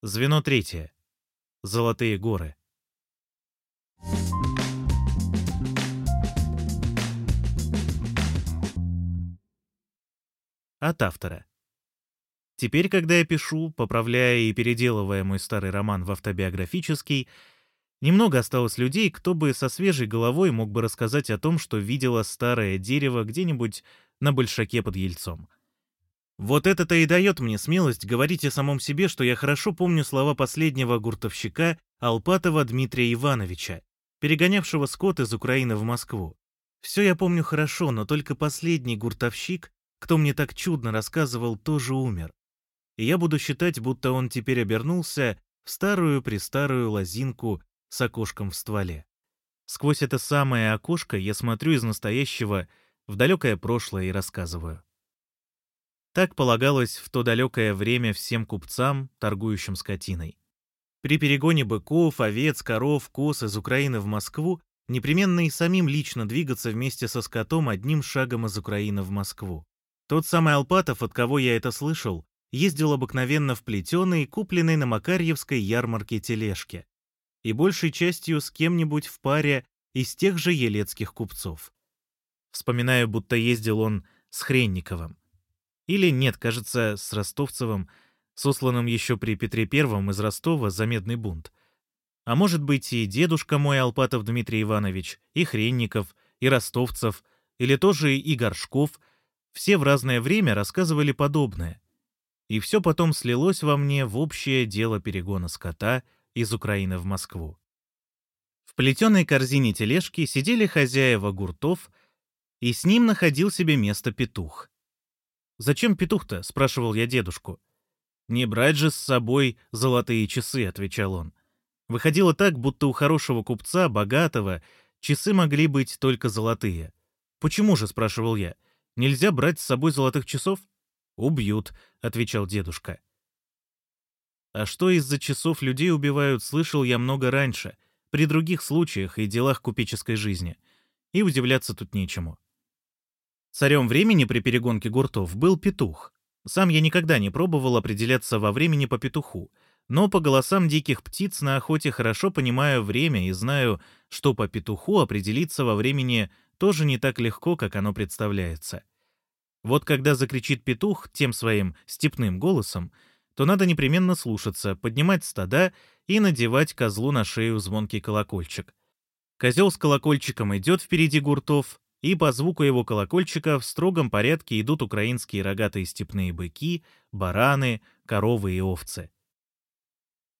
Звено третье. Золотые горы. От автора. Теперь, когда я пишу, поправляя и переделывая мой старый роман в автобиографический, немного осталось людей, кто бы со свежей головой мог бы рассказать о том, что видела старое дерево где-нибудь на большаке под Ельцом. Вот это-то и дает мне смелость говорить о самом себе, что я хорошо помню слова последнего гуртовщика Алпатова Дмитрия Ивановича, перегонявшего скот из Украины в Москву. Все я помню хорошо, но только последний гуртовщик, кто мне так чудно рассказывал, тоже умер. И я буду считать, будто он теперь обернулся в старую-престарую лозинку с окошком в стволе. Сквозь это самое окошко я смотрю из настоящего в далекое прошлое и рассказываю. Так полагалось в то далекое время всем купцам, торгующим скотиной. При перегоне быков, овец, коров, коз из Украины в Москву непременно и самим лично двигаться вместе со скотом одним шагом из Украины в Москву. Тот самый Алпатов, от кого я это слышал, ездил обыкновенно в плетеной, купленной на Макарьевской ярмарке тележке, и большей частью с кем-нибудь в паре из тех же елецких купцов. Вспоминаю, будто ездил он с Хренниковым. Или нет, кажется, с Ростовцевым, сосланным еще при Петре Первом из Ростова за медный бунт. А может быть и дедушка мой Алпатов Дмитрий Иванович, и Хренников, и Ростовцев, или тоже и Горшков, все в разное время рассказывали подобное. И все потом слилось во мне в общее дело перегона скота из Украины в Москву. В плетеной корзине тележки сидели хозяева гуртов, и с ним находил себе место петух. «Зачем петух-то?» — спрашивал я дедушку. «Не брать же с собой золотые часы», — отвечал он. Выходило так, будто у хорошего купца, богатого, часы могли быть только золотые. «Почему же?» — спрашивал я. Нельзя брать с собой золотых часов? Убьют, отвечал дедушка. А что из-за часов людей убивают, слышал я много раньше, при других случаях и делах купеческой жизни. И удивляться тут нечему. Царем времени при перегонке гуртов был петух. Сам я никогда не пробовал определяться во времени по петуху, но по голосам диких птиц на охоте хорошо понимаю время и знаю, что по петуху определиться во времени тоже не так легко, как оно представляется. Вот когда закричит петух тем своим степным голосом, то надо непременно слушаться, поднимать стада и надевать козлу на шею звонкий колокольчик. Козел с колокольчиком идет впереди гуртов, и по звуку его колокольчика в строгом порядке идут украинские рогатые степные быки, бараны, коровы и овцы.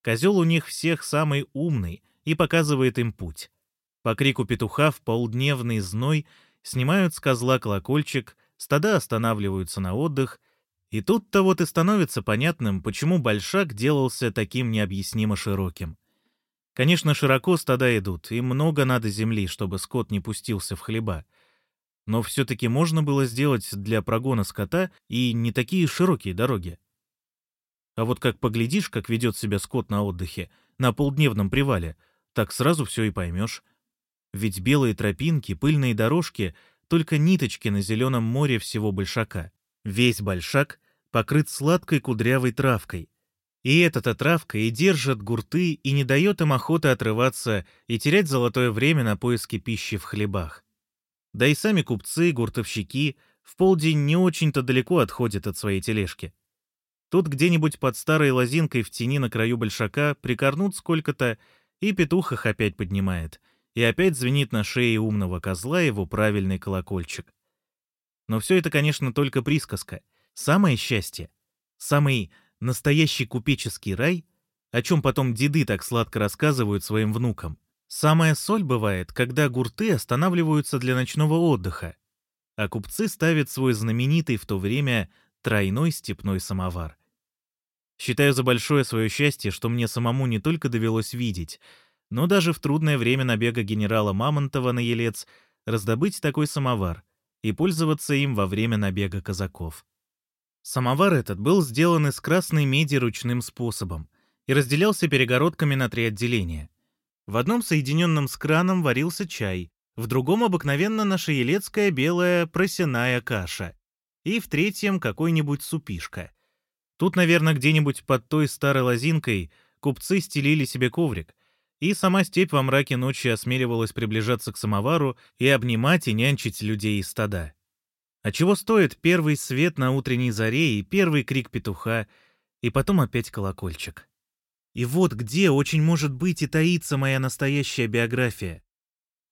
Козел у них всех самый умный и показывает им путь. По крику петуха в полдневный зной снимают с козла колокольчик, стада останавливаются на отдых, и тут-то вот и становится понятным, почему большак делался таким необъяснимо широким. Конечно, широко стада идут, и много надо земли, чтобы скот не пустился в хлеба. Но все-таки можно было сделать для прогона скота и не такие широкие дороги. А вот как поглядишь, как ведет себя скот на отдыхе, на полдневном привале, так сразу все и поймешь. Ведь белые тропинки, пыльные дорожки только ниточки на зеленом море всего большака. Весь большак покрыт сладкой кудрявой травкой. И эта-то травка и держит гурты и не дает им охоты отрываться и терять золотое время на поиски пищи в хлебах. Да и сами купцы, гуртовщики в полдень не очень-то далеко отходят от своей тележки. Тут где-нибудь под старой лозинкой в тени на краю большака прикорнут сколько-то, и петух их опять поднимает — и опять звенит на шее умного козла его правильный колокольчик. Но все это, конечно, только присказка. Самое счастье, самый настоящий купеческий рай, о чем потом деды так сладко рассказывают своим внукам. Самая соль бывает, когда гурты останавливаются для ночного отдыха, а купцы ставят свой знаменитый в то время тройной степной самовар. Считаю за большое свое счастье, что мне самому не только довелось видеть — но даже в трудное время набега генерала Мамонтова на Елец раздобыть такой самовар и пользоваться им во время набега казаков. Самовар этот был сделан из красной меди ручным способом и разделялся перегородками на три отделения. В одном соединенном с краном варился чай, в другом обыкновенно наша елецкая белая просяная каша, и в третьем какой-нибудь супишка. Тут, наверное, где-нибудь под той старой лозинкой купцы стелили себе коврик, и сама степь во мраке ночи осмеливалась приближаться к самовару и обнимать и нянчить людей из стада. А чего стоит первый свет на утренней заре и первый крик петуха, и потом опять колокольчик. И вот где очень может быть и таится моя настоящая биография.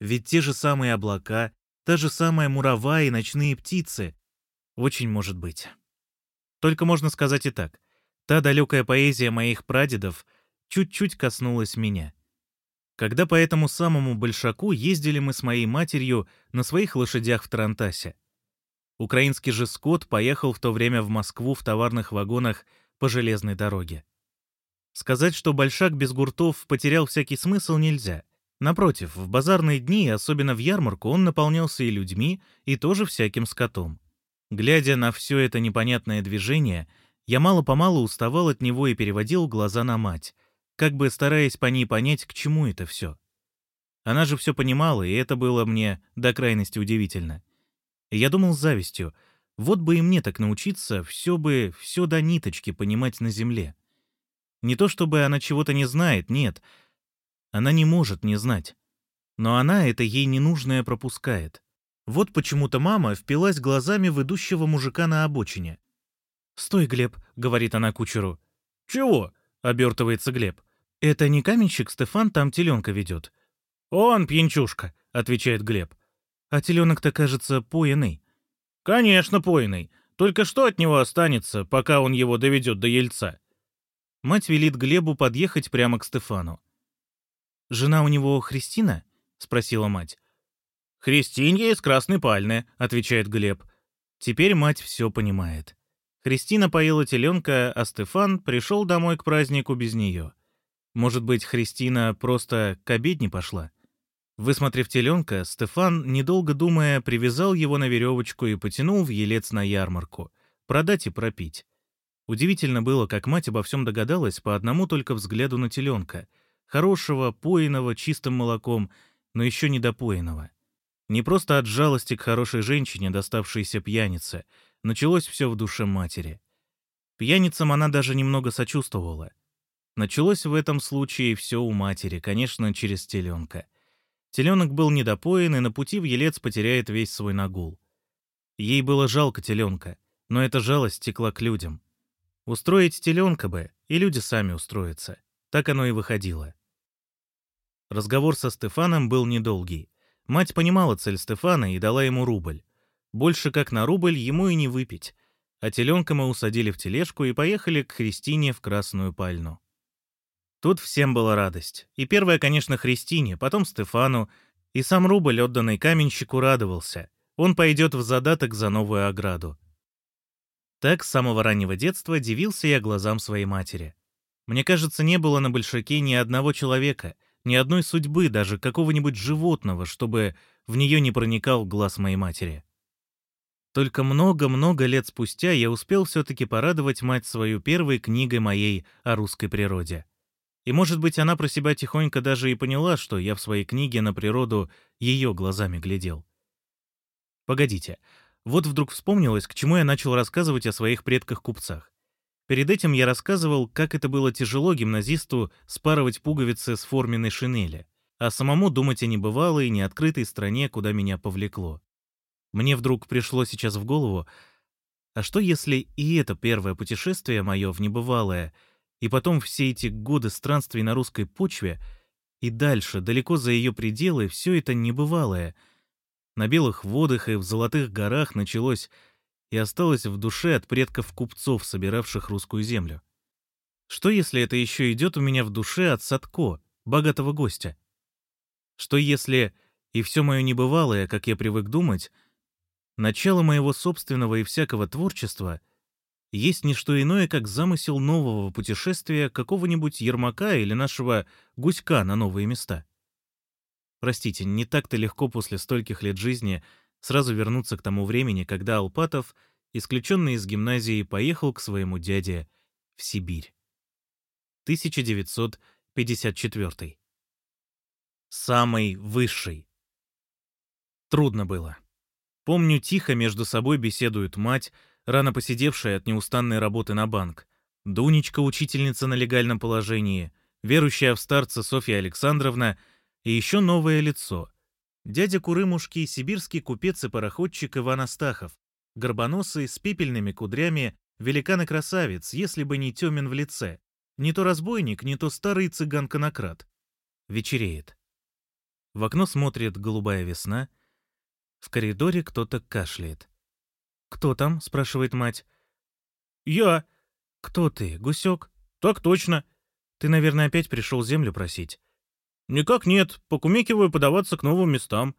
Ведь те же самые облака, та же самая мурава и ночные птицы. Очень может быть. Только можно сказать и так. Та далекая поэзия моих прадедов чуть-чуть коснулась меня. Когда по этому самому Большаку ездили мы с моей матерью на своих лошадях в Тарантасе. Украинский же скот поехал в то время в Москву в товарных вагонах по железной дороге. Сказать, что Большак без гуртов потерял всякий смысл, нельзя. Напротив, в базарные дни, особенно в ярмарку, он наполнялся и людьми, и тоже всяким скотом. Глядя на все это непонятное движение, я мало-помалу уставал от него и переводил глаза на мать, как бы стараясь по ней понять, к чему это все. Она же все понимала, и это было мне до крайности удивительно. Я думал с завистью, вот бы и мне так научиться, все бы, все до ниточки понимать на земле. Не то чтобы она чего-то не знает, нет. Она не может не знать. Но она это ей ненужное пропускает. Вот почему-то мама впилась глазами в идущего мужика на обочине. «Стой, Глеб», — говорит она кучеру. «Чего?» — обертывается Глеб. «Это не каменщик Стефан там теленка ведет». «Он пьянчушка», — отвечает Глеб. «А теленок-то, кажется, поиный». «Конечно, поиный. Только что от него останется, пока он его доведет до ельца?» Мать велит Глебу подъехать прямо к Стефану. «Жена у него Христина?» — спросила мать. «Христинья из Красной Пальны», — отвечает Глеб. Теперь мать все понимает. Христина поела теленка, а Стефан пришел домой к празднику без нее. Может быть, Христина просто к обедне пошла? Высмотрев теленка, Стефан, недолго думая, привязал его на веревочку и потянул в елец на ярмарку. Продать и пропить. Удивительно было, как мать обо всем догадалась по одному только взгляду на теленка. Хорошего, поиного, чистым молоком, но еще недопоиного. Не просто от жалости к хорошей женщине, доставшейся пьянице. Началось все в душе матери. Пьяницам она даже немного сочувствовала. Началось в этом случае все у матери, конечно, через теленка. Теленок был недопоен и на пути в елец потеряет весь свой нагул. Ей было жалко теленка, но эта жалость текла к людям. Устроить теленка бы, и люди сами устроятся. Так оно и выходило. Разговор со Стефаном был недолгий. Мать понимала цель Стефана и дала ему рубль. Больше как на рубль ему и не выпить. А теленка мы усадили в тележку и поехали к Христине в Красную Пальну. Тут всем была радость. И первая, конечно, Христине, потом Стефану, и сам рубль, отданный каменщику, радовался. Он пойдет в задаток за новую ограду. Так с самого раннего детства дивился я глазам своей матери. Мне кажется, не было на Большаке ни одного человека — ни одной судьбы, даже какого-нибудь животного, чтобы в нее не проникал глаз моей матери. Только много-много лет спустя я успел все-таки порадовать мать свою первой книгой моей о русской природе. И, может быть, она про себя тихонько даже и поняла, что я в своей книге на природу ее глазами глядел. Погодите, вот вдруг вспомнилось, к чему я начал рассказывать о своих предках-купцах. Перед этим я рассказывал, как это было тяжело гимназисту спарывать пуговицы с форменной шинели, а самому думать о небывалой, неоткрытой стране, куда меня повлекло. Мне вдруг пришло сейчас в голову, а что если и это первое путешествие мое в небывалое, и потом все эти годы странствий на русской почве, и дальше, далеко за ее пределы, все это небывалое. На белых водах и в золотых горах началось и осталось в душе от предков купцов, собиравших русскую землю. Что если это еще идет у меня в душе от Садко, богатого гостя? Что если, и все мое небывалое, как я привык думать, начало моего собственного и всякого творчества есть не что иное, как замысел нового путешествия какого-нибудь Ермака или нашего Гуська на новые места? Простите, не так-то легко после стольких лет жизни — сразу вернуться к тому времени, когда Алпатов, исключенный из гимназии, поехал к своему дяде в Сибирь. 1954. Самый высший. Трудно было. Помню, тихо между собой беседует мать, рано посидевшая от неустанной работы на банк, Дунечка, учительница на легальном положении, верующая в старца Софья Александровна и еще новое лицо. Дядя Курымушки, сибирский купец и пароходчик Иван Астахов, горбоносый, с пепельными кудрями, великан и красавец, если бы не темен в лице. Не то разбойник, не то старый цыган-конократ. Вечереет. В окно смотрит голубая весна. В коридоре кто-то кашляет. «Кто там?» — спрашивает мать. «Я». «Кто ты, гусек?» «Так точно». «Ты, наверное, опять пришел землю просить?» «Никак нет. Покумекиваю подаваться к новым местам».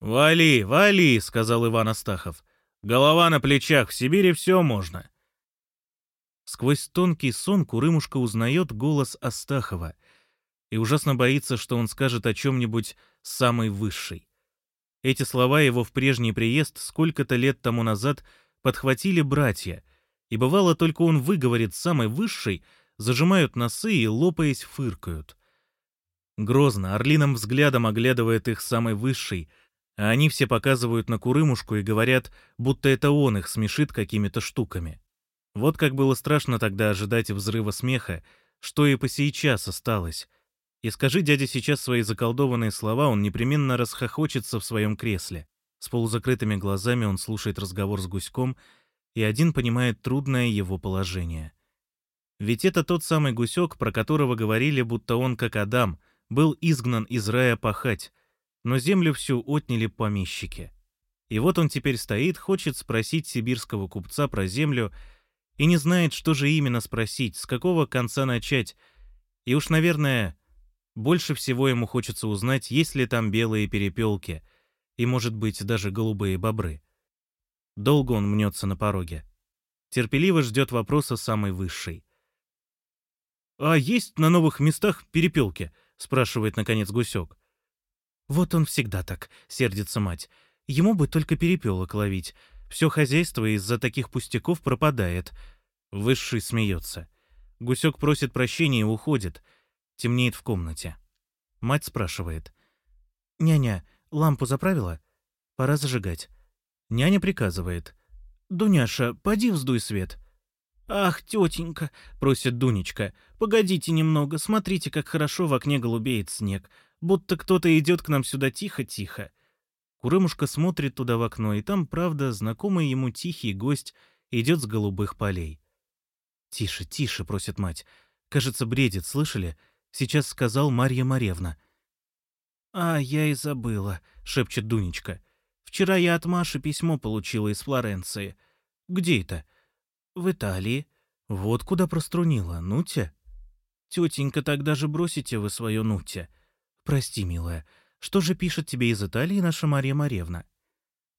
«Вали, вали», — сказал Иван Астахов. «Голова на плечах, в Сибири все можно». Сквозь тонкий сон Курымушка узнает голос Астахова и ужасно боится, что он скажет о чем-нибудь самый высший. Эти слова его в прежний приезд сколько-то лет тому назад подхватили братья, и бывало только он выговорит самый высший, зажимают носы и, лопаясь, фыркают. Грозно, орлиным взглядом оглядывает их самый высший, а они все показывают на Курымушку и говорят, будто это он их смешит какими-то штуками. Вот как было страшно тогда ожидать взрыва смеха, что и по сейчас осталось. И скажи дядя сейчас свои заколдованные слова, он непременно расхохочется в своем кресле. С полузакрытыми глазами он слушает разговор с гуськом, и один понимает трудное его положение. Ведь это тот самый гусек, про которого говорили, будто он, как Адам, был изгнан из рая пахать, но землю всю отняли помещики. И вот он теперь стоит, хочет спросить сибирского купца про землю — и не знает, что же именно спросить, с какого конца начать. И уж, наверное, больше всего ему хочется узнать, есть ли там белые перепелки и, может быть, даже голубые бобры. Долго он мнется на пороге. Терпеливо ждет вопроса самый высший. «А есть на новых местах перепелки?» — спрашивает, наконец, гусек. «Вот он всегда так», — сердится мать. «Ему бы только перепелок ловить. Все хозяйство из-за таких пустяков пропадает. Высший смеется. Гусек просит прощения и уходит. Темнеет в комнате. Мать спрашивает. «Няня, лампу заправила? Пора зажигать». Няня приказывает. «Дуняша, поди вздуй свет». «Ах, тетенька!» — просит Дунечка. «Погодите немного, смотрите, как хорошо в окне голубеет снег. Будто кто-то идет к нам сюда тихо-тихо». Курымушка смотрит туда в окно, и там, правда, знакомый ему тихий гость идет с голубых полей. «Тише, тише», — просит мать. «Кажется, бредит, слышали? Сейчас сказал Марья Маревна». «А, я и забыла», — шепчет Дунечка. «Вчера я от Маши письмо получила из Флоренции». «Где это?» «В Италии». «Вот куда прострунила. Нутя?» «Тетенька, тогда же бросите вы свое Нутя». «Прости, милая. Что же пишет тебе из Италии наша Марья Маревна?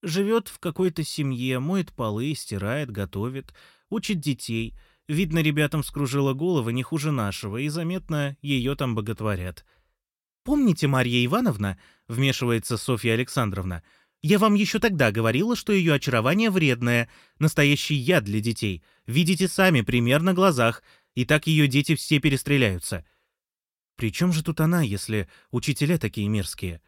Живет в какой-то семье, моет полы, стирает, готовит, учит детей. Видно, ребятам скружила головы не хуже нашего, и заметно, ее там боготворят. «Помните, Марья Ивановна?» — вмешивается Софья Александровна. «Я вам еще тогда говорила, что ее очарование вредное, настоящий яд для детей. Видите сами, пример на глазах, и так ее дети все перестреляются. При чем же тут она, если учителя такие мерзкие?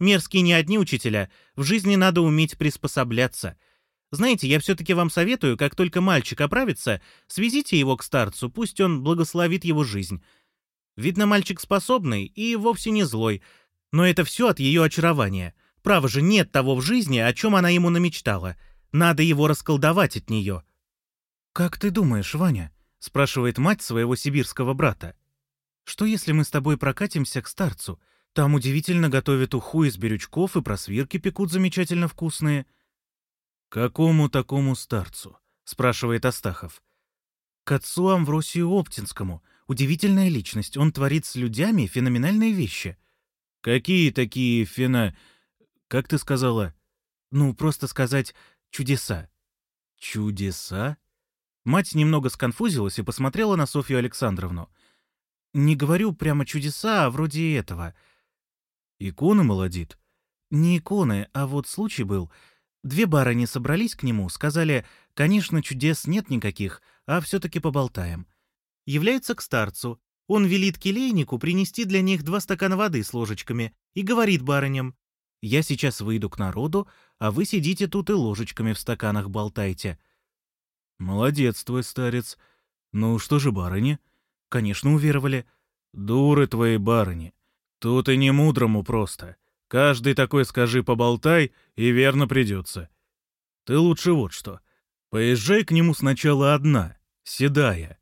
Мерзкие не одни учителя. В жизни надо уметь приспосабляться. Знаете, я все-таки вам советую, как только мальчик оправится, свезите его к старцу, пусть он благословит его жизнь. Видно, мальчик способный и вовсе не злой, но это все от ее очарования. Право же, нет того в жизни, о чем она ему намечтала. Надо его расколдовать от нее. «Как ты думаешь, Ваня?» — спрашивает мать своего сибирского брата. Что если мы с тобой прокатимся к старцу? Там удивительно готовят уху из берючков и просвирки пекут замечательно вкусные». «Какому такому старцу?» — спрашивает Астахов. «К отцу Амвросию Оптинскому. Удивительная личность. Он творит с людьми феноменальные вещи». «Какие такие фена... Как ты сказала?» «Ну, просто сказать чудеса». «Чудеса?» Мать немного сконфузилась и посмотрела на Софью Александровну — не говорю прямо чудеса, а вроде этого. Иконы молодит? Не иконы, а вот случай был. Две барыни собрались к нему, сказали, конечно, чудес нет никаких, а все-таки поболтаем. Является к старцу. Он велит келейнику принести для них два стакана воды с ложечками и говорит барыням, «Я сейчас выйду к народу, а вы сидите тут и ложечками в стаканах болтайте». «Молодец твой старец. «Ну что же, барыни?» «Конечно, уверовали». «Дуры твои барыни. Тут и не мудрому просто. Каждый такой скажи поболтай, и верно придется. Ты лучше вот что. Поезжай к нему сначала одна, седая.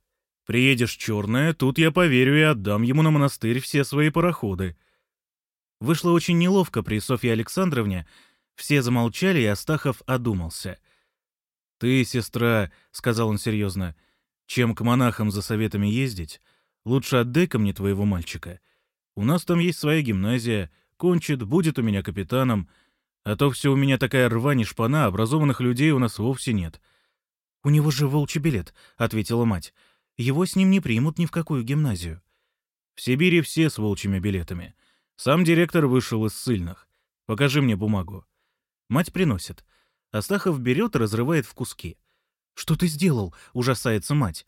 Приедешь черная, тут я поверю и отдам ему на монастырь все свои пароходы». Вышло очень неловко при Софье Александровне. Все замолчали, и Астахов одумался. «Ты, сестра», — сказал он серьезно, — «чем к монахам за советами ездить, лучше отдай ко мне твоего мальчика. У нас там есть своя гимназия, кончит, будет у меня капитаном, а то все у меня такая рвань и шпана, образованных людей у нас вовсе нет». «У него же волчий билет», — ответила мать. «Его с ним не примут ни в какую гимназию». «В Сибири все с волчьими билетами. Сам директор вышел из ссыльных. Покажи мне бумагу». Мать приносит. Астахов берет разрывает в куски. «Что ты сделал?» — ужасается мать.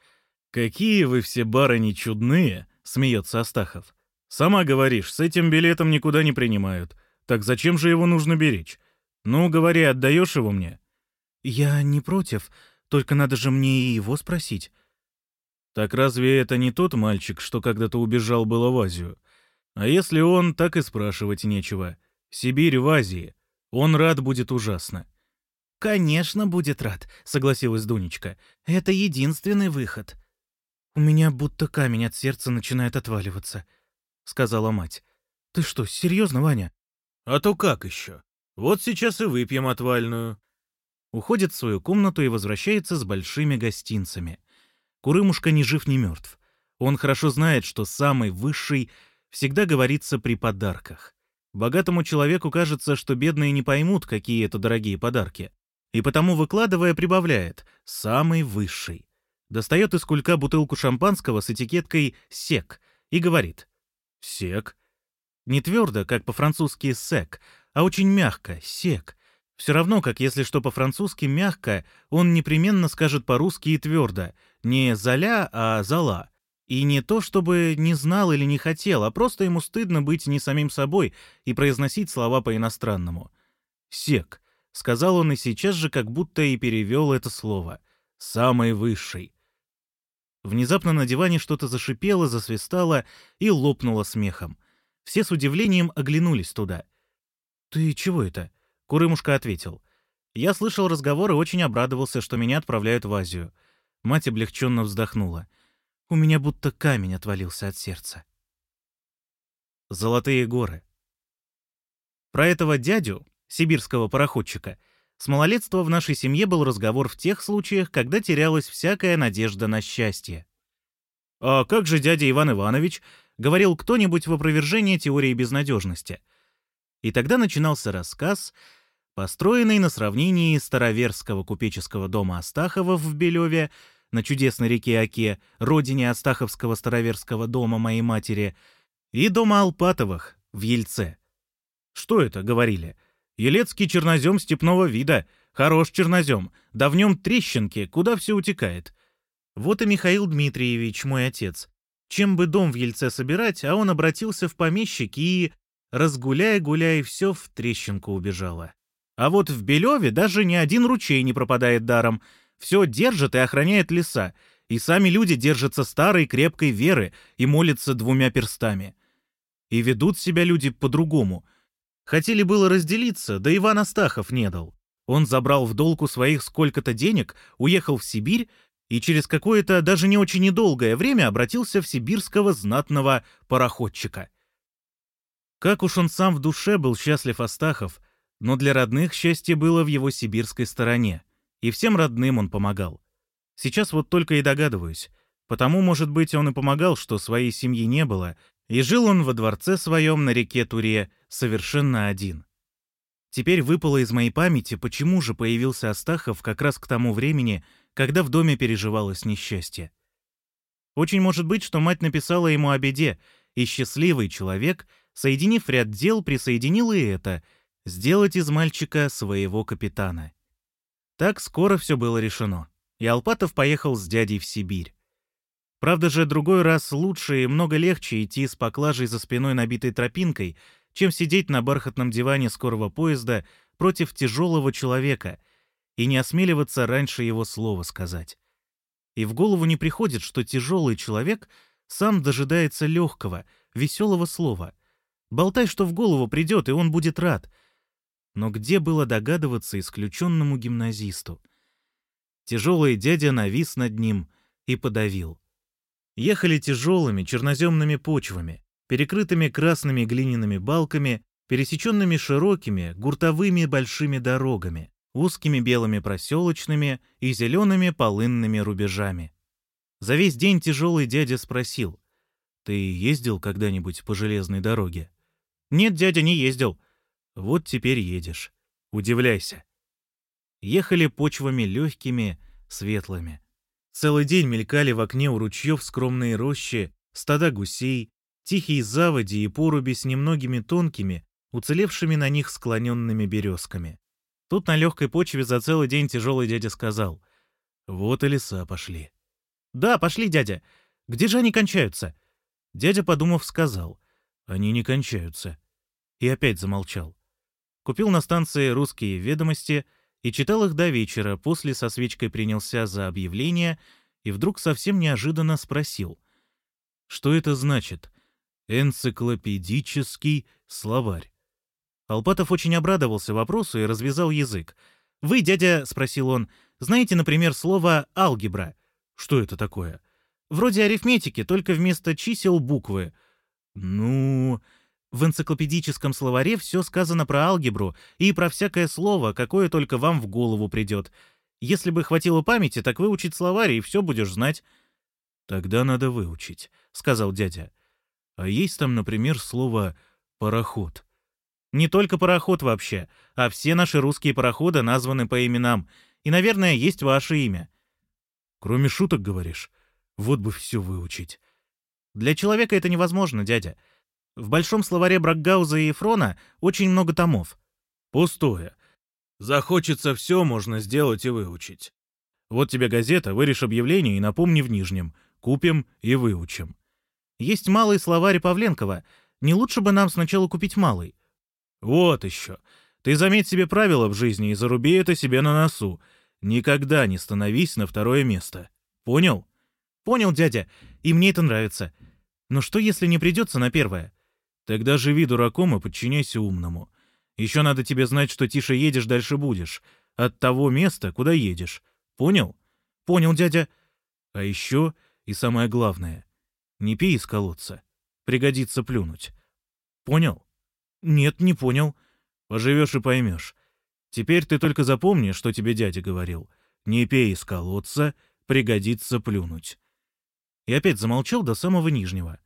«Какие вы все барыни чудные!» — смеется Астахов. «Сама говоришь, с этим билетом никуда не принимают. Так зачем же его нужно беречь? Ну, говори, отдаешь его мне?» «Я не против, только надо же мне и его спросить». «Так разве это не тот мальчик, что когда-то убежал было в Азию? А если он, так и спрашивать нечего. Сибирь в Азии. Он рад будет ужасно». «Конечно, будет рад», — согласилась Дунечка. «Это единственный выход». «У меня будто камень от сердца начинает отваливаться», — сказала мать. «Ты что, серьезно, Ваня?» «А то как еще? Вот сейчас и выпьем отвальную». Уходит в свою комнату и возвращается с большими гостинцами. Курымушка ни жив, ни мертв. Он хорошо знает, что самый высший всегда говорится при подарках. Богатому человеку кажется, что бедные не поймут, какие это дорогие подарки. И потому, выкладывая, прибавляет «самый высший». Достает из кулька бутылку шампанского с этикеткой «сек» и говорит «сек». Не твердо, как по-французски «сек», а очень мягко «сек». Все равно, как если что по-французски мягко, он непременно скажет по-русски и твердо. Не «заля», а «зала». И не то, чтобы не знал или не хотел, а просто ему стыдно быть не самим собой и произносить слова по-иностранному. «Сек», — сказал он и сейчас же как будто и перевел это слово. «Самый высший». Внезапно на диване что-то зашипело, засвистало и лопнуло смехом. Все с удивлением оглянулись туда. «Ты чего это?» — Курымушка ответил. «Я слышал разговор и очень обрадовался, что меня отправляют в Азию». Мать облегченно вздохнула. У меня будто камень отвалился от сердца. Золотые горы. Про этого дядю, сибирского пароходчика, с малолетства в нашей семье был разговор в тех случаях, когда терялась всякая надежда на счастье. «А как же дядя Иван Иванович?» — говорил кто-нибудь в опровержение теории безнадежности. И тогда начинался рассказ, построенный на сравнении староверского купеческого дома Астахова в Белеве на чудесной реке Оке, родине Астаховского староверского дома моей матери, и дома Алпатовых в Ельце. «Что это?» — говорили. «Елецкий чернозем степного вида. Хорош чернозем. Да в нем трещинки, куда все утекает». Вот и Михаил Дмитриевич, мой отец. Чем бы дом в Ельце собирать, а он обратился в помещик и, разгуляя-гуляя, все в трещинку убежало. А вот в Белеве даже ни один ручей не пропадает даром — все держит и охраняет леса, и сами люди держатся старой крепкой веры и молятся двумя перстами. И ведут себя люди по-другому. Хотели было разделиться, да Иван Астахов не дал. Он забрал в долг у своих сколько-то денег, уехал в Сибирь и через какое-то даже не очень недолгое время обратился в сибирского знатного пароходчика. Как уж он сам в душе был счастлив Астахов, но для родных счастье было в его сибирской стороне. И всем родным он помогал. Сейчас вот только и догадываюсь. Потому, может быть, он и помогал, что своей семьи не было, и жил он во дворце своем на реке Туре совершенно один. Теперь выпало из моей памяти, почему же появился Астахов как раз к тому времени, когда в доме переживалось несчастье. Очень может быть, что мать написала ему о беде, и счастливый человек, соединив ряд дел, присоединил и это — сделать из мальчика своего капитана. Так скоро все было решено, и Алпатов поехал с дядей в Сибирь. Правда же, другой раз лучше и много легче идти с поклажей за спиной набитой тропинкой, чем сидеть на бархатном диване скорого поезда против тяжелого человека и не осмеливаться раньше его слова сказать. И в голову не приходит, что тяжелый человек сам дожидается легкого, веселого слова. Болтай, что в голову придет, и он будет рад. Но где было догадываться исключенному гимназисту? Тяжелый дядя навис над ним и подавил. Ехали тяжелыми черноземными почвами, перекрытыми красными глиняными балками, пересеченными широкими, гуртовыми большими дорогами, узкими белыми проселочными и зелеными полынными рубежами. За весь день тяжелый дядя спросил, «Ты ездил когда-нибудь по железной дороге?» «Нет, дядя, не ездил». «Вот теперь едешь. Удивляйся». Ехали почвами легкими, светлыми. Целый день мелькали в окне у ручьев скромные рощи, стада гусей, тихие заводи и поруби с немногими тонкими, уцелевшими на них склоненными березками. Тут на легкой почве за целый день тяжелый дядя сказал, «Вот и леса пошли». «Да, пошли, дядя. Где же они кончаются?» Дядя, подумав, сказал, «Они не кончаются». И опять замолчал. Купил на станции «Русские ведомости» и читал их до вечера, после со свечкой принялся за объявление и вдруг совсем неожиданно спросил, «Что это значит?» «Энциклопедический словарь». Алпатов очень обрадовался вопросу и развязал язык. «Вы, дядя, — спросил он, — знаете, например, слово «алгебра»?» «Что это такое?» «Вроде арифметики, только вместо чисел буквы». «Ну...» В энциклопедическом словаре все сказано про алгебру и про всякое слово, какое только вам в голову придет. Если бы хватило памяти, так выучить словарь, и все будешь знать. «Тогда надо выучить», — сказал дядя. «А есть там, например, слово «пароход». Не только пароход вообще, а все наши русские пароходы названы по именам. И, наверное, есть ваше имя. Кроме шуток, говоришь? Вот бы все выучить. Для человека это невозможно, дядя. В большом словаре Бракгауза и Ефрона очень много томов. Пустое. Захочется все, можно сделать и выучить. Вот тебе газета, вырежь объявление и напомни в нижнем. Купим и выучим. Есть малый словарь Павленкова. Не лучше бы нам сначала купить малый? Вот еще. Ты заметь себе правила в жизни и заруби это себе на носу. Никогда не становись на второе место. Понял? Понял, дядя. И мне это нравится. Но что, если не придется на первое? Тогда живи дураком и подчиняйся умному. Еще надо тебе знать, что тише едешь, дальше будешь. От того места, куда едешь. Понял? Понял, дядя. А еще, и самое главное, не пей из колодца. Пригодится плюнуть. Понял? «Нет, не понял». «Поживешь и поймешь. Теперь ты только запомни, что тебе дядя говорил. Не пей из колодца, пригодится плюнуть». И опять замолчал до самого нижнего.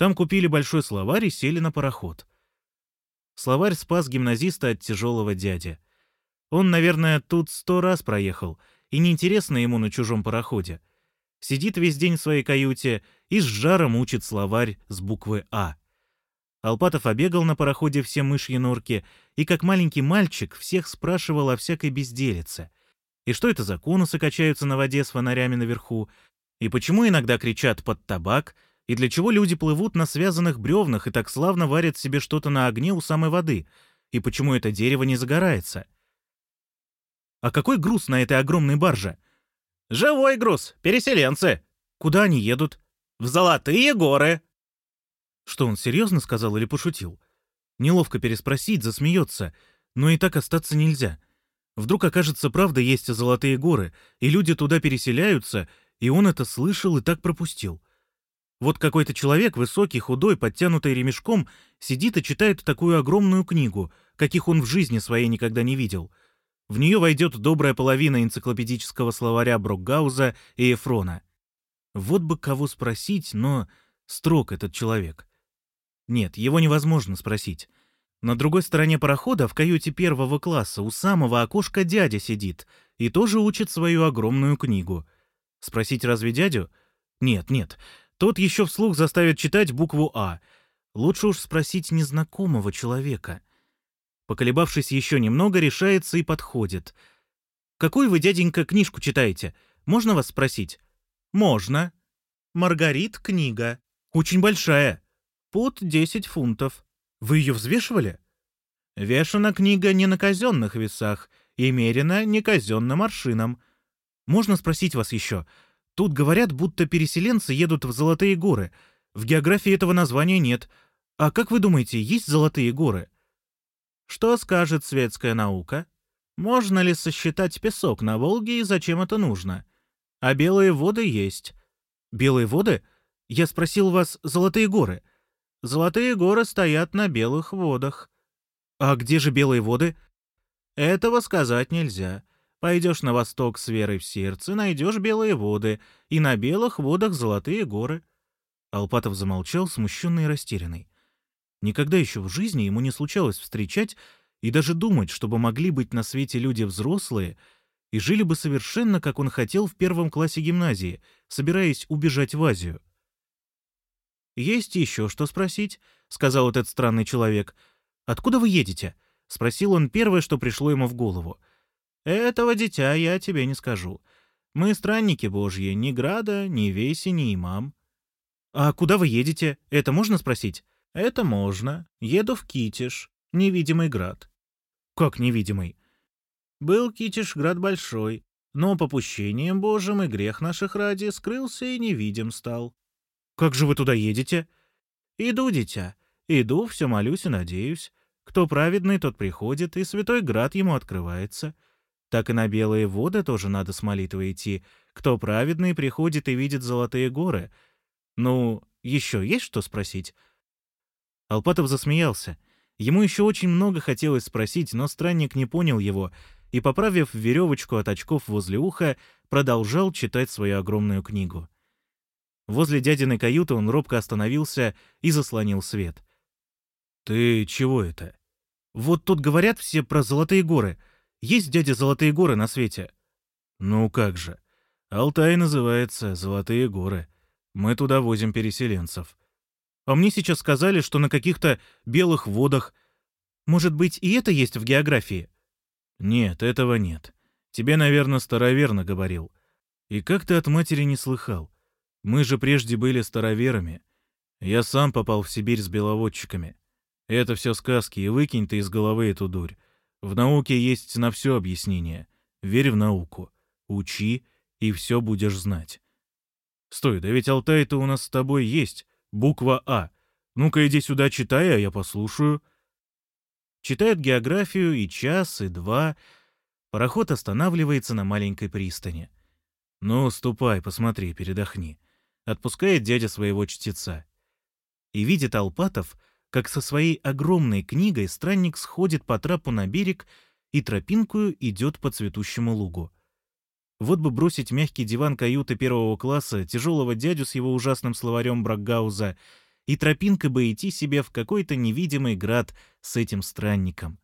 Там купили большой словарь и сели на пароход. Словарь спас гимназиста от тяжелого дяди. Он, наверное, тут сто раз проехал, и неинтересно ему на чужом пароходе. Сидит весь день в своей каюте и с жаром учит словарь с буквы «А». Алпатов обегал на пароходе все мышьи норки и, как маленький мальчик, всех спрашивал о всякой безделице. И что это за конусы качаются на воде с фонарями наверху? И почему иногда кричат «под табак?» И для чего люди плывут на связанных бревнах и так славно варят себе что-то на огне у самой воды? И почему это дерево не загорается? А какой груз на этой огромной барже? Живой груз, переселенцы. Куда они едут? В Золотые горы. Что он серьезно сказал или пошутил? Неловко переспросить, засмеется, но и так остаться нельзя. Вдруг окажется, правда есть золотые горы, и люди туда переселяются, и он это слышал и так пропустил. Вот какой-то человек, высокий, худой, подтянутый ремешком, сидит и читает такую огромную книгу, каких он в жизни своей никогда не видел. В нее войдет добрая половина энциклопедического словаря Брокгауза и Эфрона. Вот бы кого спросить, но строг этот человек. Нет, его невозможно спросить. На другой стороне парохода, в каюте первого класса, у самого окошка дядя сидит и тоже учит свою огромную книгу. Спросить разве дядю? Нет, нет. Тот еще вслух заставит читать букву «А». Лучше уж спросить незнакомого человека. Поколебавшись еще немного, решается и подходит. «Какую вы, дяденька, книжку читаете? Можно вас спросить?» «Можно». «Маргарит книга. Очень большая. Пут 10 фунтов. Вы ее взвешивали? Вешана книга не на казенных весах и мерена не казенным аршином. Можно спросить вас еще, Тут говорят, будто переселенцы едут в Золотые горы. В географии этого названия нет. А как вы думаете, есть Золотые горы? Что скажет светская наука? Можно ли сосчитать песок на Волге и зачем это нужно? А белые воды есть. Белые воды? Я спросил вас, Золотые горы. Золотые горы стоят на белых водах. А где же белые воды? Этого сказать нельзя. Пойдешь на восток с верой в сердце, найдешь белые воды, и на белых водах золотые горы. Алпатов замолчал, смущенный и растерянный. Никогда еще в жизни ему не случалось встречать и даже думать, чтобы могли быть на свете люди взрослые и жили бы совершенно, как он хотел в первом классе гимназии, собираясь убежать в Азию. «Есть еще что спросить?» — сказал этот странный человек. «Откуда вы едете?» — спросил он первое, что пришло ему в голову — этого, дитя, я тебе не скажу. Мы странники божьи, ни града, ни веси, ни имам. А куда вы едете? Это можно спросить? Это можно. Еду в Китиш, невидимый град. Как невидимый? Был Китиш град большой, но попущением Божьим и грех наших ради скрылся и невидим стал. Как же вы туда едете? Иду, дитя. Иду, все молюсь и надеюсь. Кто праведный, тот приходит, и святой град ему открывается — так и на белые воды тоже надо с молитвой идти. Кто праведный, приходит и видит золотые горы. Ну, еще есть что спросить?» Алпатов засмеялся. Ему еще очень много хотелось спросить, но странник не понял его и, поправив веревочку от очков возле уха, продолжал читать свою огромную книгу. Возле дядиной каюты он робко остановился и заслонил свет. «Ты чего это?» «Вот тут говорят все про золотые горы», есть, дядя, золотые горы на свете?» «Ну как же. Алтай называется Золотые горы. Мы туда возим переселенцев. А мне сейчас сказали, что на каких-то белых водах. Может быть, и это есть в географии?» «Нет, этого нет. Тебе, наверное, староверно говорил. И как ты от матери не слыхал? Мы же прежде были староверами. Я сам попал в Сибирь с беловодчиками. Это все сказки, и выкинь ты из головы эту дурь. В науке есть на все объяснение. Верь в науку. Учи, и все будешь знать. Стой, да ведь Алтай-то у нас с тобой есть. Буква А. Ну-ка иди сюда, читай, а я послушаю. Читает географию и час, и два. Пароход останавливается на маленькой пристани. Ну, ступай, посмотри, передохни. Отпускает дядя своего чтеца. И видит Алпатов — как со своей огромной книгой странник сходит по трапу на берег и тропинкую идет по цветущему лугу. Вот бы бросить мягкий диван каюты первого класса, тяжелого дядю с его ужасным словарем Бракгауза, и тропинкой бы идти себе в какой-то невидимый град с этим странником.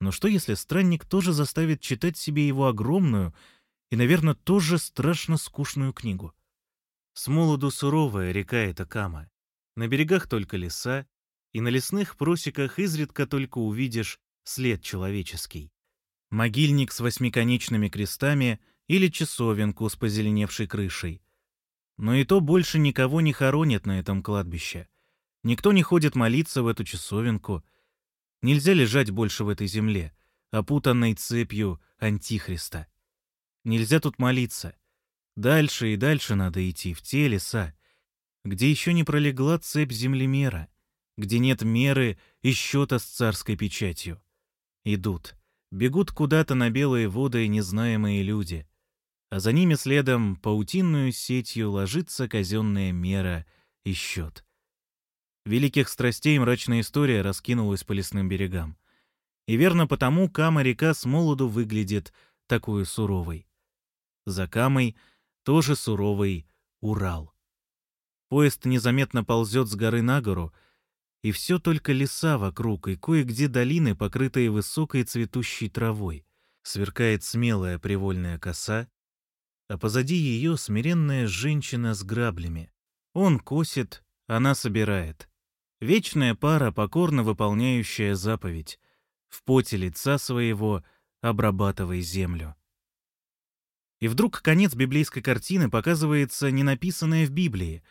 Но что если странник тоже заставит читать себе его огромную и, наверное, тоже страшно скучную книгу? С молоду суровая река эта Кама. На берегах только леса, и на лесных просеках изредка только увидишь след человеческий. Могильник с восьмиконечными крестами или часовенку с позеленевшей крышей. Но и то больше никого не хоронят на этом кладбище. Никто не ходит молиться в эту часовенку. Нельзя лежать больше в этой земле, опутанной цепью Антихриста. Нельзя тут молиться. Дальше и дальше надо идти, в те леса, где еще не пролегла цепь землемера — где нет меры и счета с царской печатью. Идут, бегут куда-то на белые воды незнаемые люди, а за ними следом паутинную сетью ложится казенная мера и счет. Великих страстей мрачная история раскинулась по лесным берегам. И верно потому Кама-река с молоду выглядит такой суровой. За Камой тоже суровый Урал. Поезд незаметно ползет с горы на гору — и все только леса вокруг, и кое-где долины, покрытые высокой цветущей травой. Сверкает смелая привольная коса, а позади ее смиренная женщина с граблями. Он косит, она собирает. Вечная пара, покорно выполняющая заповедь. В поте лица своего обрабатывай землю. И вдруг конец библейской картины показывается не написанное в Библии.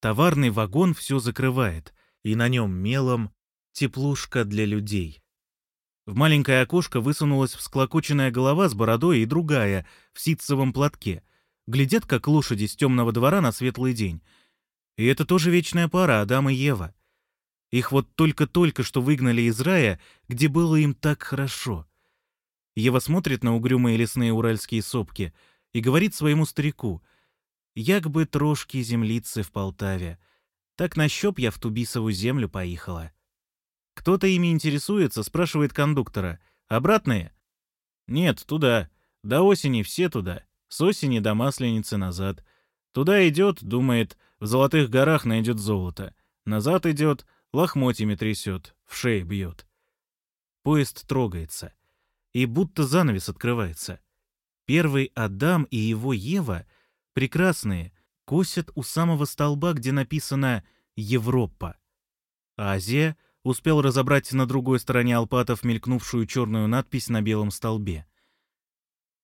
Товарный вагон все закрывает — и на нем мелом теплушка для людей. В маленькое окошко высунулась всклокоченная голова с бородой и другая в ситцевом платке. Глядят, как лошади с темного двора на светлый день. И это тоже вечная пара, Адам и Ева. Их вот только-только что выгнали из рая, где было им так хорошо. Ева смотрит на угрюмые лесные уральские сопки и говорит своему старику, «Як бы трошки землицы в Полтаве, так на щеп я в Тубисову землю поехала». Кто-то ими интересуется, спрашивает кондуктора, «Обратные?» «Нет, туда. До осени все туда. С осени до Масленицы назад. Туда идет, думает, в Золотых горах найдет золото. Назад идет, лохмотьями трясет, в шее бьет. Поезд трогается. И будто занавес открывается. Первый Адам и его Ева, прекрасные, косят у самого столба, где написано «Европа». Азия успел разобрать на другой стороне Алпатов мелькнувшую черную надпись на белом столбе.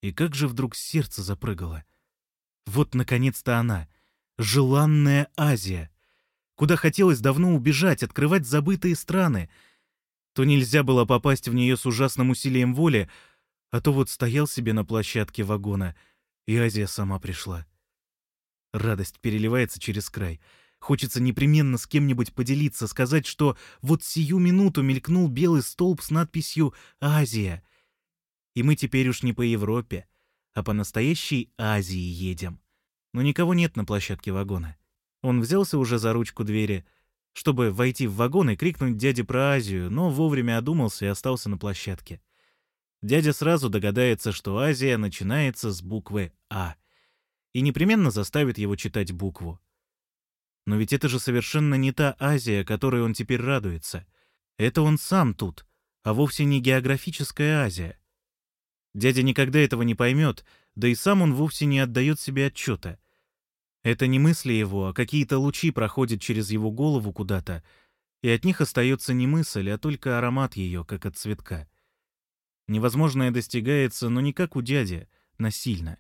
И как же вдруг сердце запрыгало. Вот, наконец-то она, желанная Азия, куда хотелось давно убежать, открывать забытые страны. То нельзя было попасть в нее с ужасным усилием воли, а то вот стоял себе на площадке вагона, и Азия сама пришла. Радость переливается через край. Хочется непременно с кем-нибудь поделиться, сказать, что вот сию минуту мелькнул белый столб с надписью «Азия», и мы теперь уж не по Европе, а по настоящей Азии едем. Но никого нет на площадке вагона. Он взялся уже за ручку двери, чтобы войти в вагон и крикнуть дяде про Азию, но вовремя одумался и остался на площадке. Дядя сразу догадается, что Азия начинается с буквы «А», и непременно заставит его читать букву. Но ведь это же совершенно не та Азия, которой он теперь радуется. Это он сам тут, а вовсе не географическая Азия. Дядя никогда этого не поймет, да и сам он вовсе не отдает себе отчета. Это не мысли его, а какие-то лучи проходят через его голову куда-то, и от них остается не мысль, а только аромат ее, как от цветка. Невозможное достигается, но не как у дяди, насильно.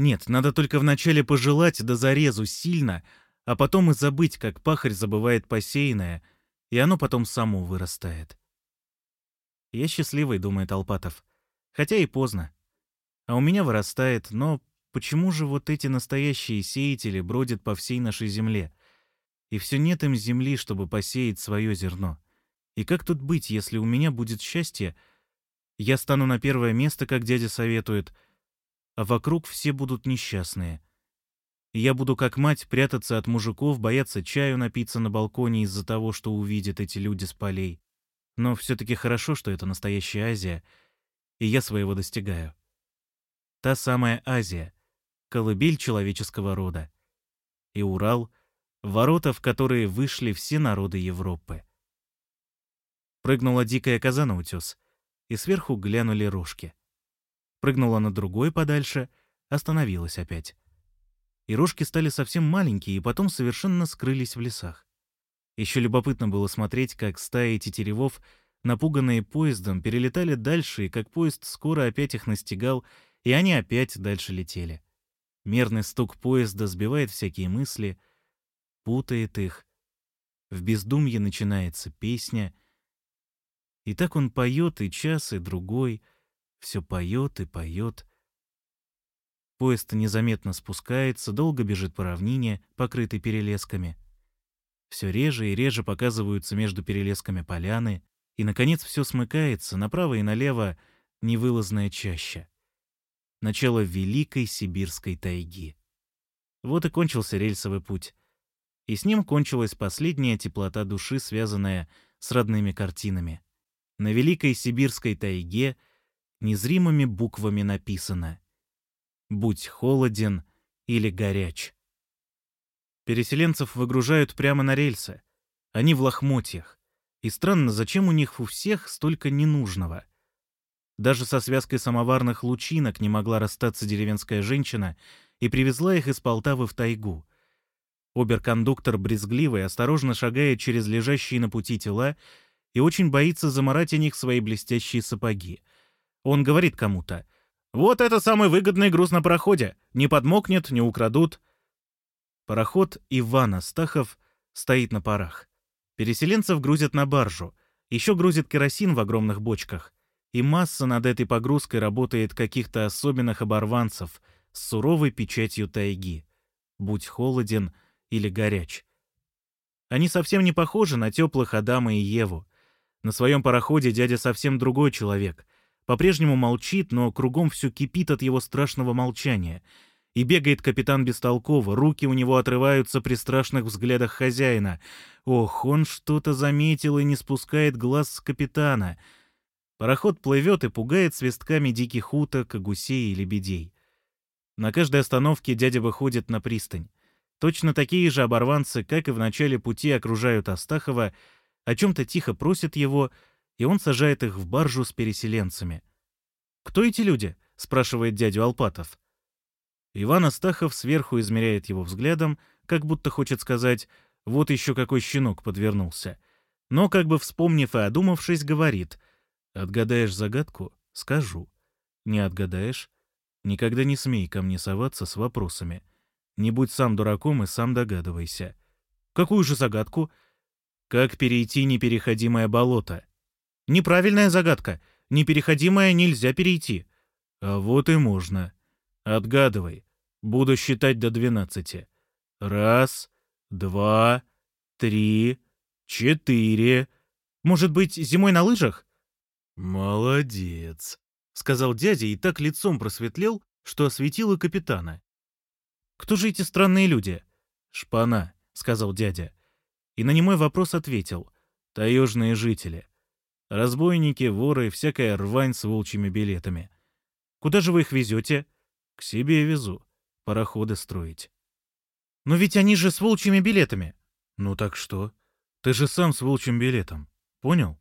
Нет, надо только вначале пожелать до зарезу сильно, а потом и забыть, как пахарь забывает посеянное, и оно потом само вырастает. «Я счастливый», — думает Алпатов. Хотя и поздно. А у меня вырастает, но почему же вот эти настоящие сеятели бродят по всей нашей земле? И все нет им земли, чтобы посеять свое зерно. И как тут быть, если у меня будет счастье? Я стану на первое место, как дядя советует, а вокруг все будут несчастные. Я буду, как мать, прятаться от мужиков, бояться чаю напиться на балконе из-за того, что увидят эти люди с полей. Но все-таки хорошо, что это настоящая Азия — и я своего достигаю. Та самая Азия, колыбель человеческого рода. И Урал — ворота, в которые вышли все народы Европы. Прыгнула дикая коза на утес, и сверху глянули рожки. Прыгнула на другой подальше, остановилась опять. И рожки стали совсем маленькие, и потом совершенно скрылись в лесах. Еще любопытно было смотреть, как стаи тетеревов напуганные поездом, перелетали дальше, и как поезд скоро опять их настигал, и они опять дальше летели. Мерный стук поезда сбивает всякие мысли, путает их. В бездумье начинается песня. И так он поет и час, и другой, все поет и поет. Поезд незаметно спускается, долго бежит по равнине, покрытой перелесками. Все реже и реже показываются между перелесками поляны, и, наконец, все смыкается, направо и налево невылазная чаща. Начало Великой Сибирской тайги. Вот и кончился рельсовый путь. И с ним кончилась последняя теплота души, связанная с родными картинами. На Великой Сибирской тайге незримыми буквами написано «Будь холоден или горяч». Переселенцев выгружают прямо на рельсы. Они в лохмотьях. И странно, зачем у них у всех столько ненужного? Даже со связкой самоварных лучинок не могла расстаться деревенская женщина и привезла их из Полтавы в тайгу. Оберкондуктор брезгливый осторожно шагает через лежащие на пути тела и очень боится заморать о них свои блестящие сапоги. Он говорит кому-то, «Вот это самый выгодный груз на пароходе. Не подмокнет, не украдут». Пароход Иван Астахов стоит на парах. Переселенцев грузят на баржу. Еще грузят керосин в огромных бочках. И масса над этой погрузкой работает каких-то особенных оборванцев, с суровой печатью тайги. Будь холоден или горяч. Они совсем не похожи на теплых Адама и Еву. На своем пароходе дядя совсем другой человек. По-прежнему молчит, но кругом все кипит от его страшного молчания. И бегает капитан бестолково, руки у него отрываются при страшных взглядах хозяина. Ох, он что-то заметил и не спускает глаз с капитана. Пароход плывет и пугает свистками диких уток, гусей и лебедей. На каждой остановке дядя выходит на пристань. Точно такие же оборванцы, как и в начале пути, окружают Астахова, о чем-то тихо просят его, и он сажает их в баржу с переселенцами. «Кто эти люди?» — спрашивает дядю Алпатов. Иван Астахов сверху измеряет его взглядом, как будто хочет сказать «вот еще какой щенок подвернулся». Но, как бы вспомнив и одумавшись, говорит «отгадаешь загадку? Скажу. Не отгадаешь? Никогда не смей ко мне соваться с вопросами. Не будь сам дураком и сам догадывайся. Какую же загадку? Как перейти непереходимое болото? Неправильная загадка. Непереходимое нельзя перейти. А вот и можно. Отгадывай. Буду считать до двенадцати. Раз, два, три, четыре. Может быть, зимой на лыжах? Молодец, сказал дядя и так лицом просветлел, что осветил и капитана. Кто же эти странные люди?» «Шпана», — сказал дядя. И на немой вопрос ответил. «Таежные жители. Разбойники, воры, всякая рвань с волчьими билетами. Куда же вы их везете?» «К себе везу. Пароходы строить». «Но ведь они же с волчьими билетами». «Ну так что? Ты же сам с волчьим билетом. Понял?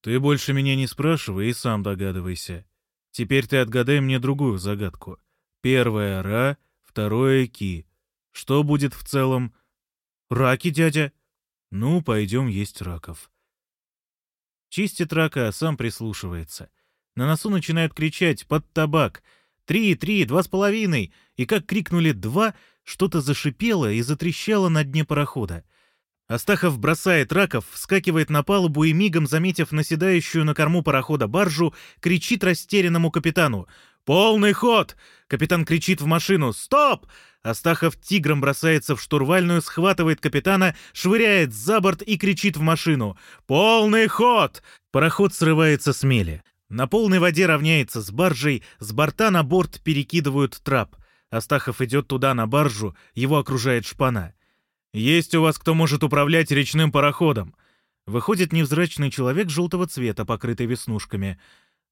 Ты больше меня не спрашивай и сам догадывайся. Теперь ты отгадай мне другую загадку. Первая — ра, второе — ки. Что будет в целом? Раки, дядя. Ну, пойдем есть раков. Чистит рака, сам прислушивается. На носу начинают кричать «под табак!» «Три, три, два с половиной!» И как крикнули «два», что-то зашипело и затрещало на дне парохода. Астахов бросает раков, вскакивает на палубу и, мигом заметив наседающую на корму парохода баржу, кричит растерянному капитану «Полный ход!» Капитан кричит в машину «Стоп!» Астахов тигром бросается в штурвальную, схватывает капитана, швыряет за борт и кричит в машину «Полный ход!» Пароход срывается с мели. На полной воде равняется с баржей, с борта на борт перекидывают трап. Астахов идет туда, на баржу, его окружает шпана. «Есть у вас кто может управлять речным пароходом?» Выходит невзрачный человек желтого цвета, покрытый веснушками.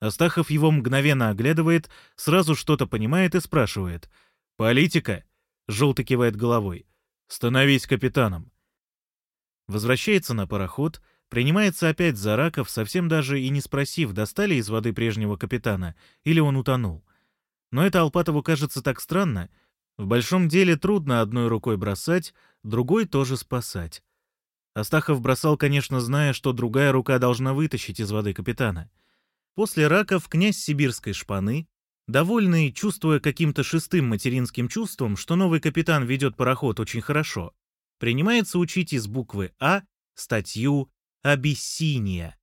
Астахов его мгновенно оглядывает, сразу что-то понимает и спрашивает. «Политика?» — желтый кивает головой. «Становись капитаном». Возвращается на пароход, принимается опять за раков, совсем даже и не спросив, достали из воды прежнего капитана или он утонул. Но это Алпатову кажется так странно. В большом деле трудно одной рукой бросать, другой тоже спасать. Астахов бросал, конечно, зная, что другая рука должна вытащить из воды капитана — После раков князь сибирской шпаны, довольный, чувствуя каким-то шестым материнским чувством, что новый капитан ведет пароход очень хорошо, принимается учить из буквы «А» статью «Абиссиния».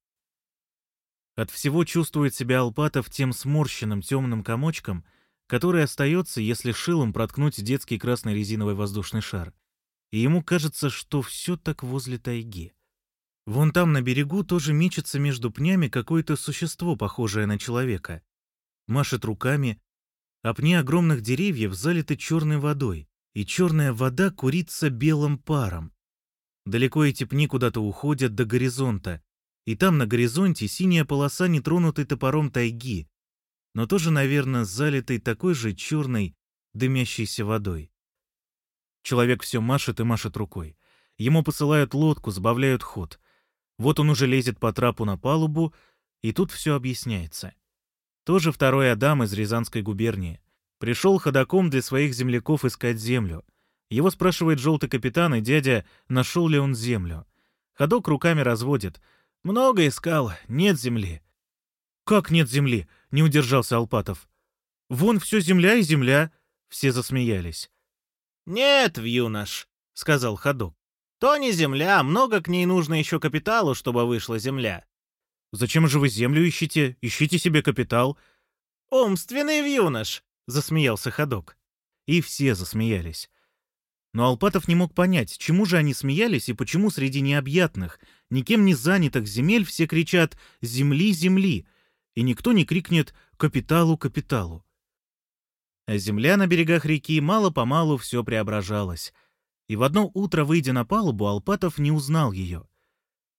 От всего чувствует себя Алпатов тем сморщенным темным комочком, который остается, если шилом проткнуть детский красный резиновый воздушный шар. И ему кажется, что все так возле тайги. Вон там на берегу тоже мечется между пнями какое-то существо, похожее на человека. Машет руками, а пни огромных деревьев залиты черной водой, и черная вода курится белым паром. Далеко эти пни куда-то уходят до горизонта, и там на горизонте синяя полоса нетронутой топором тайги, но тоже, наверное, залитой такой же черной, дымящейся водой. Человек все машет и машет рукой. Ему посылают лодку, сбавляют ход. Вот он уже лезет по трапу на палубу, и тут все объясняется. Тоже второй Адам из Рязанской губернии. Пришел ходаком для своих земляков искать землю. Его спрашивает желтый капитан, и дядя, нашел ли он землю. Ходок руками разводит. «Много искал, нет земли». «Как нет земли?» — не удержался Алпатов. «Вон все земля и земля». Все засмеялись. «Нет, юнош», — сказал ходок. То не земля, много к ней нужно еще капиталу, чтобы вышла земля. Зачем же вы землю ищете? Ищите себе капитал. Умственный юнош, засмеялся ходок. И все засмеялись. Но Алпатов не мог понять, чему же они смеялись и почему среди необъятных, никем не занятых земель все кричат «Земли, земли!» и никто не крикнет «Капиталу, капиталу!». А земля на берегах реки мало-помалу все преображалась. И в одно утро, выйдя на палубу, Алпатов не узнал ее.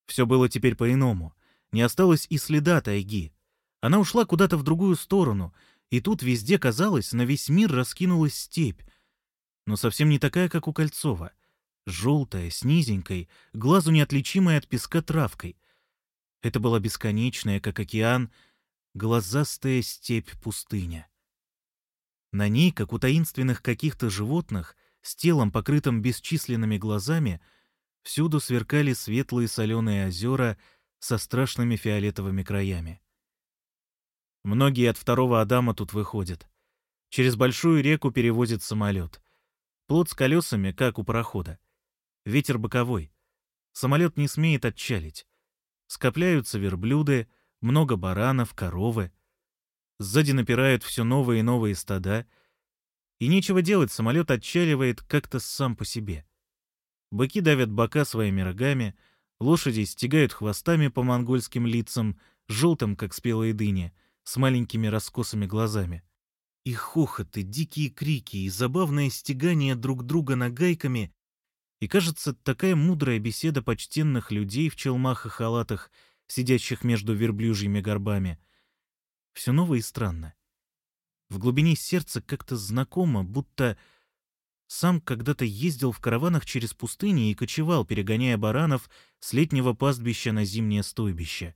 Все было теперь по-иному. Не осталось и следа тайги. Она ушла куда-то в другую сторону, и тут везде, казалось, на весь мир раскинулась степь, но совсем не такая, как у Кольцова. Желтая, с низенькой, глазу неотличимой от песка травкой. Это была бесконечная, как океан, глазастая степь-пустыня. На ней, как у таинственных каких-то животных, с телом, покрытым бесчисленными глазами, всюду сверкали светлые соленые озера со страшными фиолетовыми краями. Многие от второго Адама тут выходят. Через большую реку перевозят самолет. Плот с колесами, как у парохода. Ветер боковой. Самолет не смеет отчалить. Скопляются верблюды, много баранов, коровы. Сзади напирают все новые и новые стада. И нечего делать, самолет отчаливает как-то сам по себе. Быки давят бока своими рогами, лошади стегают хвостами по монгольским лицам, желтым, как спелые дыни, с маленькими раскосыми глазами. И хохот, и дикие крики, и забавное стегание друг друга нагайками, и, кажется, такая мудрая беседа почтенных людей в челмах и халатах, сидящих между верблюжьими горбами. Все ново и странно. В глубине сердца как-то знакомо, будто сам когда-то ездил в караванах через пустыни и кочевал, перегоняя баранов с летнего пастбища на зимнее стойбище.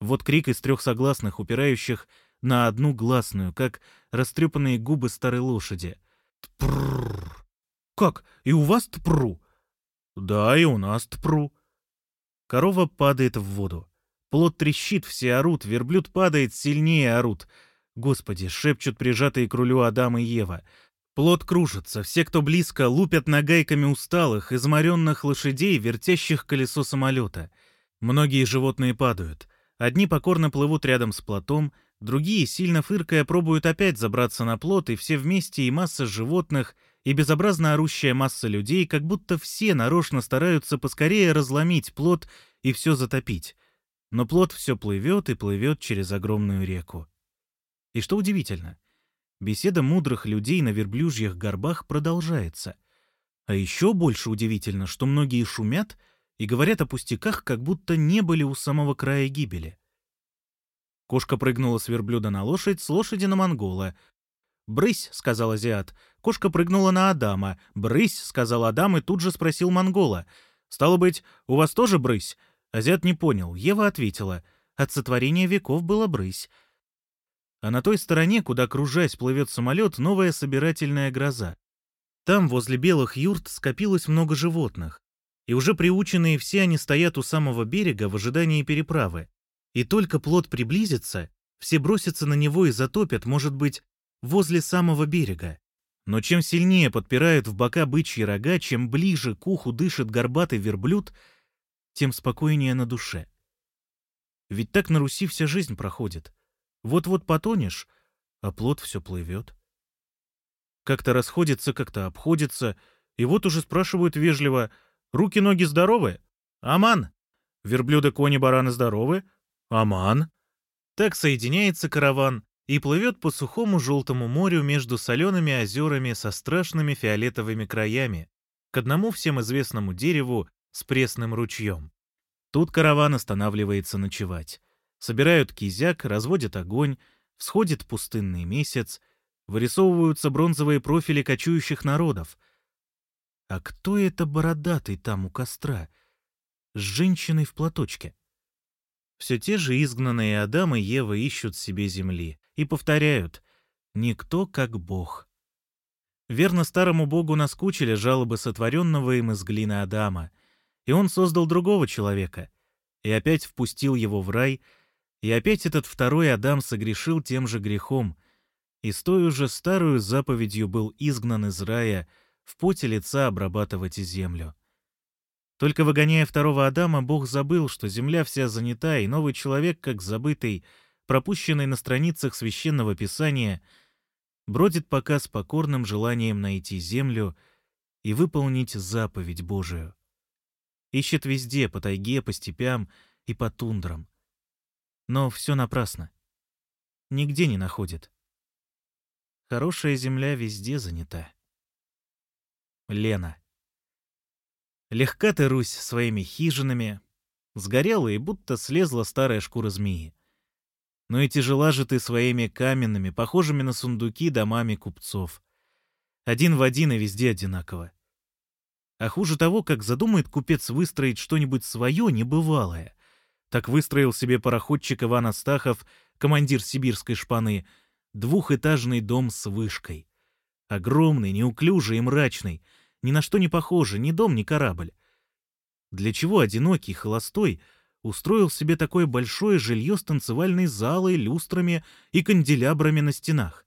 Вот крик из трех согласных, упирающих на одну гласную, как растрепанные губы старой лошади. Тпрррр. Как? И у вас тпру? Да, и у нас тпру. Корова падает в воду. Плод трещит, все орут, верблюд падает, сильнее орут. Господи, шепчут прижатые к рулю Адам и Ева. Плод кружится, все, кто близко, лупят нагайками усталых, изморенных лошадей, вертящих колесо самолета. Многие животные падают. Одни покорно плывут рядом с плотом, Другие, сильно фыркая, пробуют опять забраться на плот, и все вместе, и масса животных, и безобразно орущая масса людей, как будто все нарочно стараются поскорее разломить плот и все затопить. Но плот все плывет и плывет через огромную реку. И что удивительно, беседа мудрых людей на верблюжьих горбах продолжается. А еще больше удивительно, что многие шумят и говорят о пустяках, как будто не были у самого края гибели. Кошка прыгнула с верблюда на лошадь, с лошади на монгола. «Брысь», — сказал азиат. Кошка прыгнула на Адама. «Брысь», — сказал Адам и тут же спросил монгола. «Стало быть, у вас тоже брысь?» Азиат не понял. Ева ответила. «От сотворения веков было брысь». А на той стороне, куда, кружась, плывет самолет, новая собирательная гроза. Там, возле белых юрт, скопилось много животных. И уже приученные все они стоят у самого берега в ожидании переправы. И только плод приблизится, все бросятся на него и затопят, может быть, возле самого берега. Но чем сильнее подпирают в бока бычьи рога, чем ближе к уху дышит горбатый верблюд, тем спокойнее на душе. Ведь так на Руси вся жизнь проходит. Вот-вот потонешь, а плод все плывет. Как-то расходится, как-то обходится, и вот уже спрашивают вежливо, «Руки-ноги здоровы?» «Аман!» «Верблюды, кони, бараны здоровы?» Аман. Так соединяется караван и плывет по сухому желтому морю между солеными озерами со страшными фиолетовыми краями к одному всем известному дереву с пресным ручьем. Тут караван останавливается ночевать. Собирают кизяк, разводят огонь, всходит пустынный месяц, вырисовываются бронзовые профили кочующих народов. А кто это бородатый там у костра? С женщиной в платочке. Все те же изгнанные Адам и Ева ищут себе земли и повторяют «Никто как Бог». Верно, старому Богу наскучили жалобы сотворенного им из глины Адама, и он создал другого человека, и опять впустил его в рай, и опять этот второй Адам согрешил тем же грехом, и с той уже старую заповедью был изгнан из рая в поте лица обрабатывать землю. Только выгоняя второго Адама, Бог забыл, что земля вся занята, и новый человек, как забытый, пропущенный на страницах священного писания, бродит пока с покорным желанием найти землю и выполнить заповедь Божию. Ищет везде, по тайге, по степям и по тундрам. Но все напрасно. Нигде не находит. Хорошая земля везде занята. Лена. Легка ты, Русь, своими хижинами. Сгорела и будто слезла старая шкура змеи. Но и тяжела же ты своими каменными, похожими на сундуки, домами купцов. Один в один и везде одинаково. А хуже того, как задумает купец выстроить что-нибудь свое, небывалое. Так выстроил себе пароходчик Иван Астахов, командир сибирской шпаны, двухэтажный дом с вышкой. Огромный, неуклюжий и мрачный, ни на что не похожий, ни дом, ни корабль. Для чего одинокий, холостой — устроил себе такое большое жилье с танцевальной залой, люстрами и канделябрами на стенах.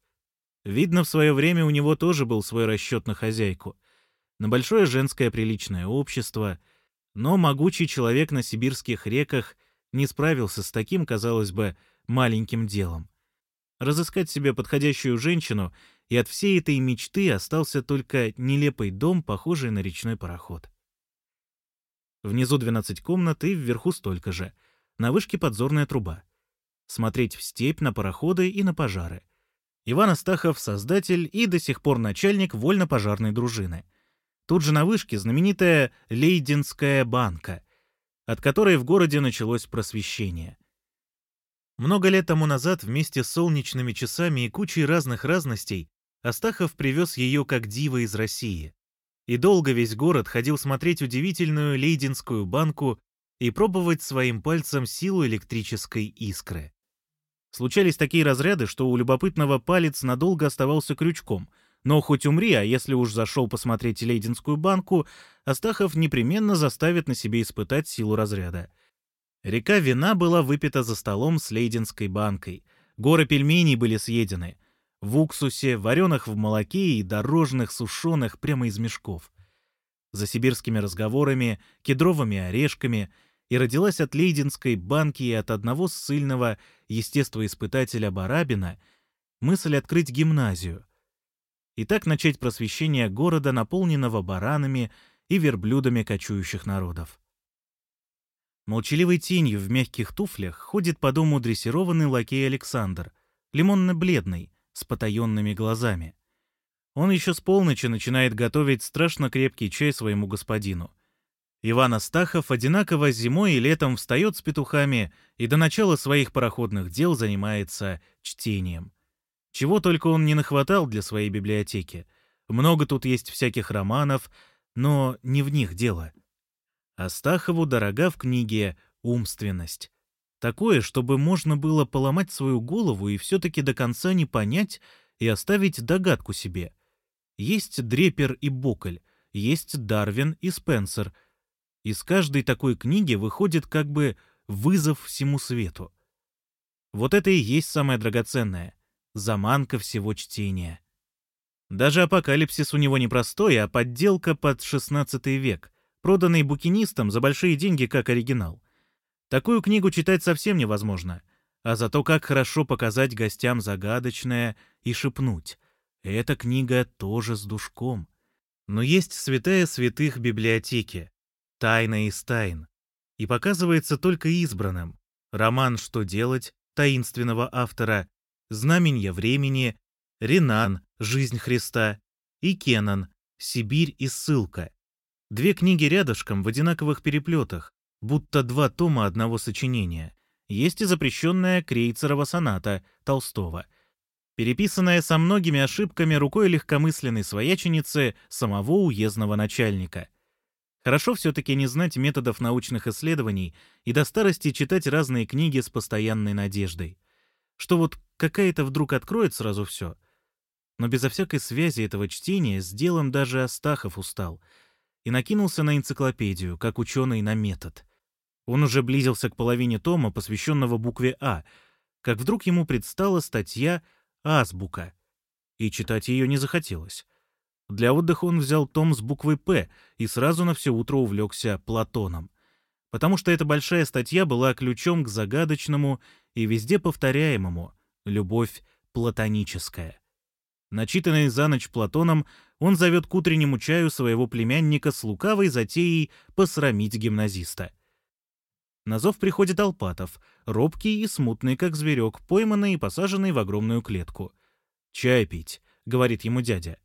Видно, в свое время у него тоже был свой расчет на хозяйку. На большое женское приличное общество. Но могучий человек на сибирских реках не справился с таким, казалось бы, маленьким делом. Разыскать себе подходящую женщину, и от всей этой мечты остался только нелепый дом, похожий на речной пароход. Внизу 12 комнат и вверху столько же. На вышке подзорная труба. Смотреть в степь, на пароходы и на пожары. Иван Астахов — создатель и до сих пор начальник вольно-пожарной дружины. Тут же на вышке знаменитая Лейденская банка, от которой в городе началось просвещение. Много лет тому назад вместе с солнечными часами и кучей разных разностей Астахов привез ее как диво из России. И долго весь город ходил смотреть удивительную лейдинскую банку и пробовать своим пальцем силу электрической искры. Случались такие разряды, что у любопытного палец надолго оставался крючком, но хоть умри, а если уж зашел посмотреть лейдинскую банку, Астахов непременно заставит на себе испытать силу разряда. Река вина была выпита за столом с лейдинской банкой, горы пельменей были съедены, в уксусе, вареных в молоке и дорожных сушеных прямо из мешков. За сибирскими разговорами, кедровыми орешками и родилась от Лейдинской банки и от одного ссыльного естествоиспытателя Барабина мысль открыть гимназию. И так начать просвещение города, наполненного баранами и верблюдами кочующих народов. Молчаливой тенью в мягких туфлях ходит по дому дрессированный лакей Александр, лимонно-бледный, с потаенными глазами. Он еще с полночи начинает готовить страшно крепкий чай своему господину. Иван Астахов одинаково зимой и летом встает с петухами и до начала своих пароходных дел занимается чтением. Чего только он не нахватал для своей библиотеки. Много тут есть всяких романов, но не в них дело. Астахову дорога в книге «Умственность». Такое, чтобы можно было поломать свою голову и все-таки до конца не понять и оставить догадку себе. Есть Дрепер и Бокль, есть Дарвин и Спенсер. Из каждой такой книги выходит как бы вызов всему свету. Вот это и есть самое драгоценное — заманка всего чтения. Даже апокалипсис у него не простой, а подделка под XVI век, проданный букинистам за большие деньги как оригинал. Такую книгу читать совсем невозможно. А зато как хорошо показать гостям загадочное и шепнуть. Эта книга тоже с душком. Но есть святая святых библиотеки. Тайна из тайн. И показывается только избранным. Роман «Что делать?» таинственного автора, «Знаменья времени», «Ренан. Жизнь Христа» и «Кенан. Сибирь и ссылка». Две книги рядышком в одинаковых переплетах, будто два тома одного сочинения. Есть и запрещенная Крейцерова соната Толстого, переписанная со многими ошибками рукой легкомысленной свояченицы самого уездного начальника. Хорошо все-таки не знать методов научных исследований и до старости читать разные книги с постоянной надеждой. Что вот какая-то вдруг откроет сразу все. Но безо всякой связи этого чтения с делом даже Астахов устал и накинулся на энциклопедию, как ученый на метод — он уже близился к половине тома, посвященного букве «А», как вдруг ему предстала статья «Азбука», и читать ее не захотелось. Для отдыха он взял том с буквой «П» и сразу на все утро увлекся Платоном, потому что эта большая статья была ключом к загадочному и везде повторяемому «любовь платоническая». Начитанный за ночь Платоном, он зовет к утреннему чаю своего племянника с лукавой затеей посрамить гимназиста. На зов приходит Алпатов, робкий и смутный, как зверек, пойманный и посаженный в огромную клетку. «Чай пить», — говорит ему дядя.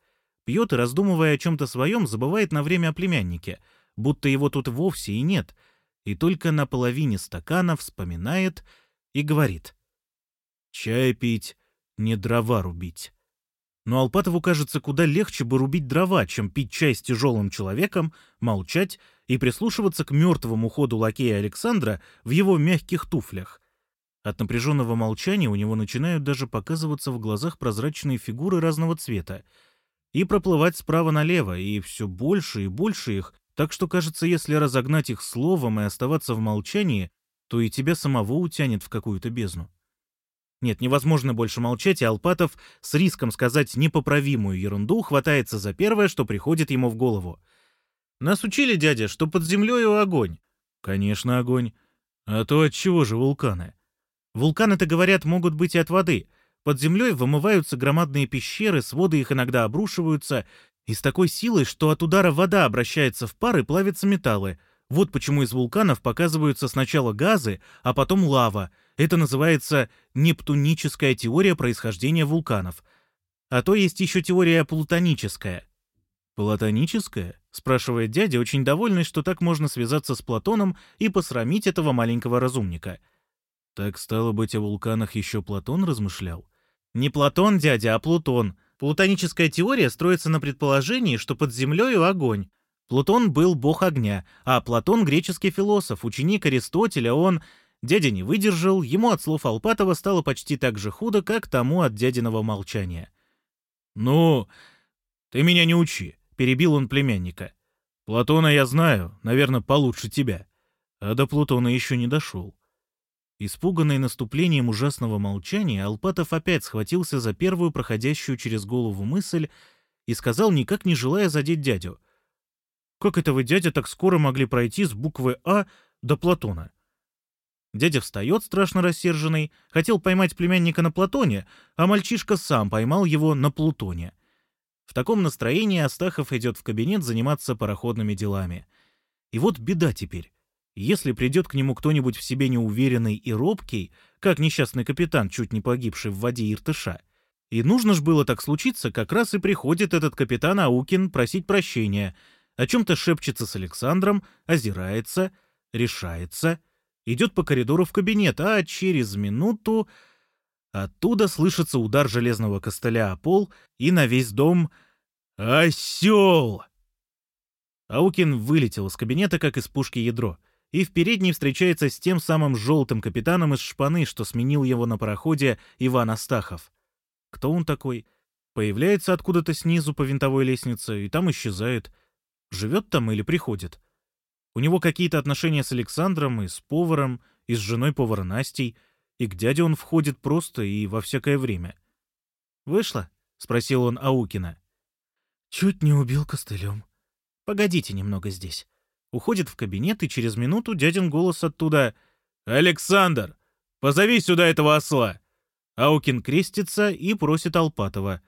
Пьет и, раздумывая о чем-то своем, забывает на время о племяннике, будто его тут вовсе и нет, и только на половине стакана вспоминает и говорит. «Чай пить, не дрова рубить». Но Алпатову кажется куда легче бы рубить дрова, чем пить чай с тяжелым человеком, молчать и прислушиваться к мертвому ходу лакея Александра в его мягких туфлях. От напряженного молчания у него начинают даже показываться в глазах прозрачные фигуры разного цвета — и проплывать справа налево, и все больше и больше их, так что, кажется, если разогнать их словом и оставаться в молчании, то и тебя самого утянет в какую-то бездну. Нет, невозможно больше молчать, и Алпатов с риском сказать непоправимую ерунду хватается за первое, что приходит ему в голову. «Нас учили, дядя, что под землей огонь». «Конечно, огонь. А то от чего же вулканы?» «Вулканы-то, говорят, могут быть и от воды. Под землей вымываются громадные пещеры, своды их иногда обрушиваются, и с такой силой, что от удара вода обращается в пар и плавятся металлы. Вот почему из вулканов показываются сначала газы, а потом лава. Это называется нептуническая теория происхождения вулканов. А то есть еще теория плутоническая. «Платоническая?» — спрашивает дядя, очень довольный, что так можно связаться с Платоном и посрамить этого маленького разумника. Так стало быть, о вулканах еще Платон размышлял? Не Платон, дядя, а Плутон. Плутоническая теория строится на предположении, что под землей огонь. Плутон был бог огня, а Платон — греческий философ, ученик Аристотеля, он... Дядя не выдержал, ему от слов Алпатова стало почти так же худо, как тому от дядиного молчания. «Ну, ты меня не учи», — перебил он племянника. «Платона я знаю, наверное, получше тебя. А до Плутона еще не дошел. Испуганный наступлением ужасного молчания, Алпатов опять схватился за первую проходящую через голову мысль и сказал, никак не желая задеть дядю. «Как это вы, дядя, так скоро могли пройти с буквы «А» до Платона?» Дядя встает, страшно рассерженный, хотел поймать племянника на Платоне, а мальчишка сам поймал его на Плутоне. В таком настроении Астахов идет в кабинет заниматься пароходными делами. И вот беда теперь. Если придет к нему кто-нибудь в себе неуверенный и робкий, как несчастный капитан, чуть не погибший в воде Иртыша, и нужно ж было так случиться, как раз и приходит этот капитан Аукин просить прощения, о чем-то шепчется с Александром, озирается, решается, идет по коридору в кабинет, а через минуту оттуда слышится удар железного костыля о пол и на весь дом «Осел!». Аукин вылетел из кабинета, как из пушки ядро — и в передней встречается с тем самым желтым капитаном из шпаны, что сменил его на пароходе Иван Астахов. Кто он такой? Появляется откуда-то снизу по винтовой лестнице и там исчезает. Живет там или приходит? У него какие-то отношения с Александром и с поваром, и с женой повара Настей, и к дяде он входит просто и во всякое время. «Вышло?» — спросил он Аукина. «Чуть не убил костылем. Погодите немного здесь». Уходит в кабинет, и через минуту дядин голос оттуда «Александр, позови сюда этого осла!» Аукин крестится и просит Алпатова.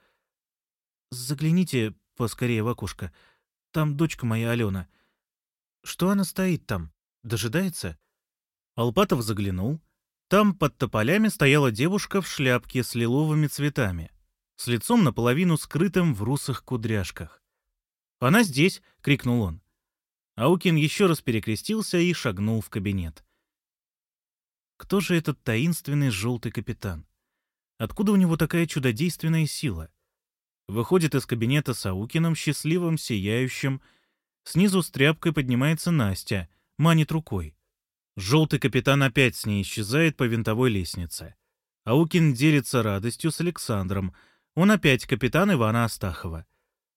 «Загляните поскорее в окошко. Там дочка моя Алена. Что она стоит там? Дожидается?» Алпатов заглянул. Там под тополями стояла девушка в шляпке с лиловыми цветами, с лицом наполовину скрытым в русых кудряшках. «Она здесь!» — крикнул он. Аукин еще раз перекрестился и шагнул в кабинет. Кто же этот таинственный желтый капитан? Откуда у него такая чудодейственная сила? Выходит из кабинета с Аукиным, счастливым, сияющим. Снизу с тряпкой поднимается Настя, манит рукой. Желтый капитан опять с ней исчезает по винтовой лестнице. Аукин делится радостью с Александром. Он опять капитан Ивана Астахова.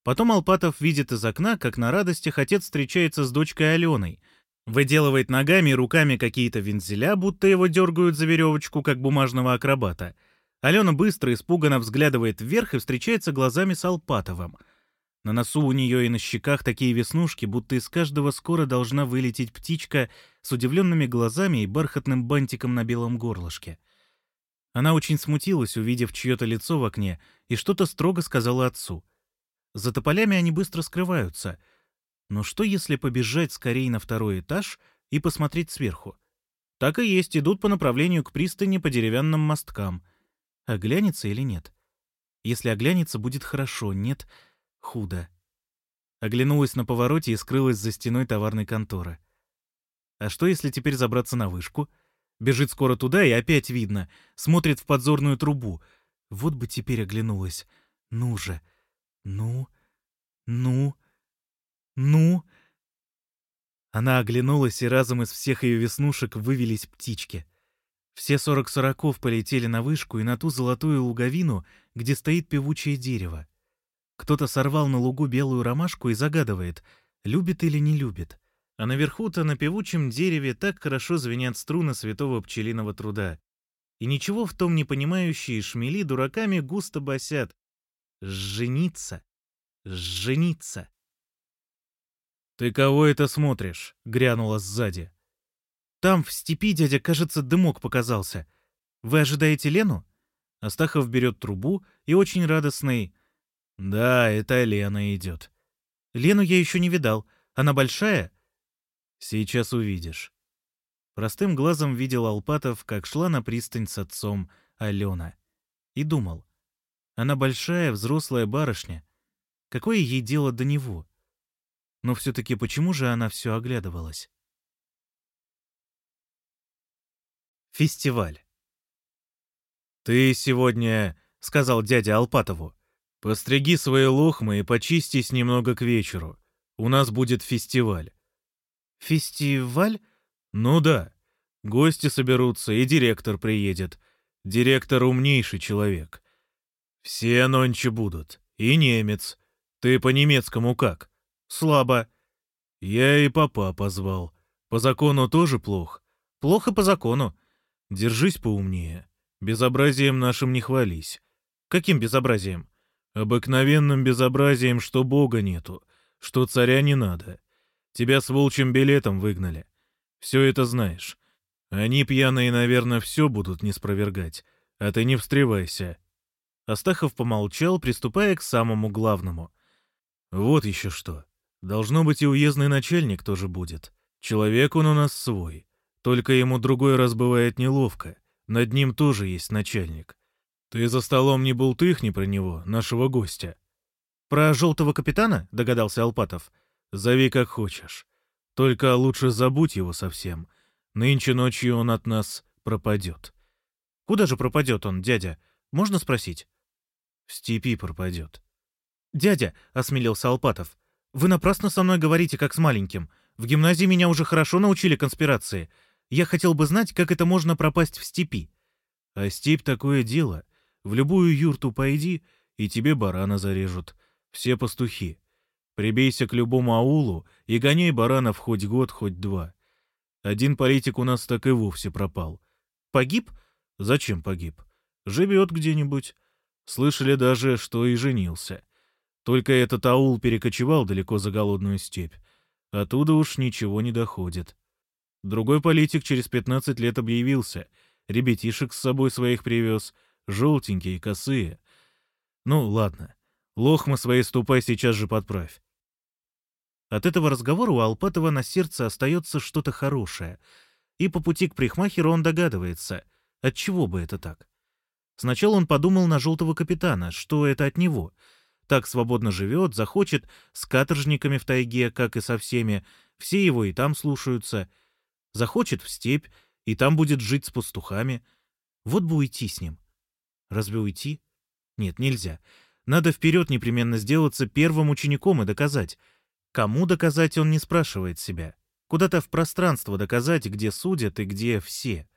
Потом Алпатов видит из окна, как на радостях отец встречается с дочкой Аленой, выделывает ногами и руками какие-то вензеля, будто его дергают за веревочку, как бумажного акробата. Алена быстро, испуганно взглядывает вверх и встречается глазами с Алпатовым. На носу у нее и на щеках такие веснушки, будто из каждого скоро должна вылететь птичка с удивленными глазами и бархатным бантиком на белом горлышке. Она очень смутилась, увидев чье-то лицо в окне, и что-то строго сказала отцу. За тополями они быстро скрываются. Но что, если побежать скорее на второй этаж и посмотреть сверху? Так и есть, идут по направлению к пристани по деревянным мосткам. Оглянется или нет? Если оглянется, будет хорошо, нет — худо. Оглянулась на повороте и скрылась за стеной товарной конторы. А что, если теперь забраться на вышку? Бежит скоро туда, и опять видно. Смотрит в подзорную трубу. Вот бы теперь оглянулась. Ну же. Ну. Ну. Ну. Она оглянулась, и разом из всех ее веснушек вывелись птички. Все сорок сороков полетели на вышку и на ту золотую луговину, где стоит певучее дерево. Кто-то сорвал на лугу белую ромашку и загадывает, любит или не любит. А наверху-то на певучем дереве так хорошо звенят струны святого пчелиного труда. И ничего в том не понимающие шмели дураками густо басят. «Жениться! Жениться!» «Ты кого это смотришь?» — грянула сзади. «Там, в степи, дядя, кажется, дымок показался. Вы ожидаете Лену?» Астахов берет трубу и очень радостный. «Да, это Лена идет». «Лену я еще не видал. Она большая?» «Сейчас увидишь». Простым глазом видел Алпатов, как шла на пристань с отцом Алена. И думал. Она большая, взрослая барышня. Какое ей дело до него? Но все-таки почему же она все оглядывалась? Фестиваль. «Ты сегодня, — сказал дядя Алпатову, — постриги свои лохмы и почистись немного к вечеру. У нас будет фестиваль». «Фестиваль?» «Ну да. Гости соберутся, и директор приедет. Директор умнейший человек. Все нонче будут. И немец. Ты по-немецкому как?» Слабо. Я и папа позвал. По закону тоже плохо. Плохо по закону. Держись поумнее. Безобразием нашим не хвались. Каким безобразием? Обыкновенным безобразием, что Бога нету, что царя не надо. Тебя с волчьим билетом выгнали. Все это знаешь. Они пьяные, наверное, все будут не спровергать. А ты не встревайся. Астахов помолчал, приступая к самому главному. Вот еще что. Должно быть, и уездный начальник тоже будет. Человек он у нас свой. Только ему другой раз бывает неловко. Над ним тоже есть начальник. Ты за столом не болтыхни про него, нашего гостя. Про желтого капитана, догадался Алпатов. Зови как хочешь. Только лучше забудь его совсем. Нынче ночью он от нас пропадет. Куда же пропадет он, дядя? Можно спросить? В степи пропадет. Дядя, осмелился Алпатов, вы напрасно со мной говорите, как с маленьким. В гимназии меня уже хорошо научили конспирации. Я хотел бы знать, как это можно пропасть в степи. А степь такое дело. В любую юрту пойди, и тебе барана зарежут. Все пастухи. Прибейся к любому аулу и гоняй баранов хоть год, хоть два. Один политик у нас так и вовсе пропал. Погиб? Зачем погиб? Живет где-нибудь. Слышали даже, что и женился. Только этот аул перекочевал далеко за голодную степь. Оттуда уж ничего не доходит. Другой политик через 15 лет объявился. Ребятишек с собой своих привез. Желтенькие, косые. Ну, ладно. Лохма своей ступай сейчас же подправь. От этого разговора у Алпатова на сердце остается что-то хорошее. И по пути к прихмахеру он догадывается, от чего бы это так. Сначала он подумал на желтого капитана, что это от него — так свободно живет, захочет, с каторжниками в тайге, как и со всеми, все его и там слушаются. Захочет в степь, и там будет жить с пастухами. Вот бы уйти с ним. Разве уйти? Нет, нельзя. Надо вперед непременно сделаться первым учеником и доказать. Кому доказать, он не спрашивает себя. Куда-то в пространство доказать, где судят и где все.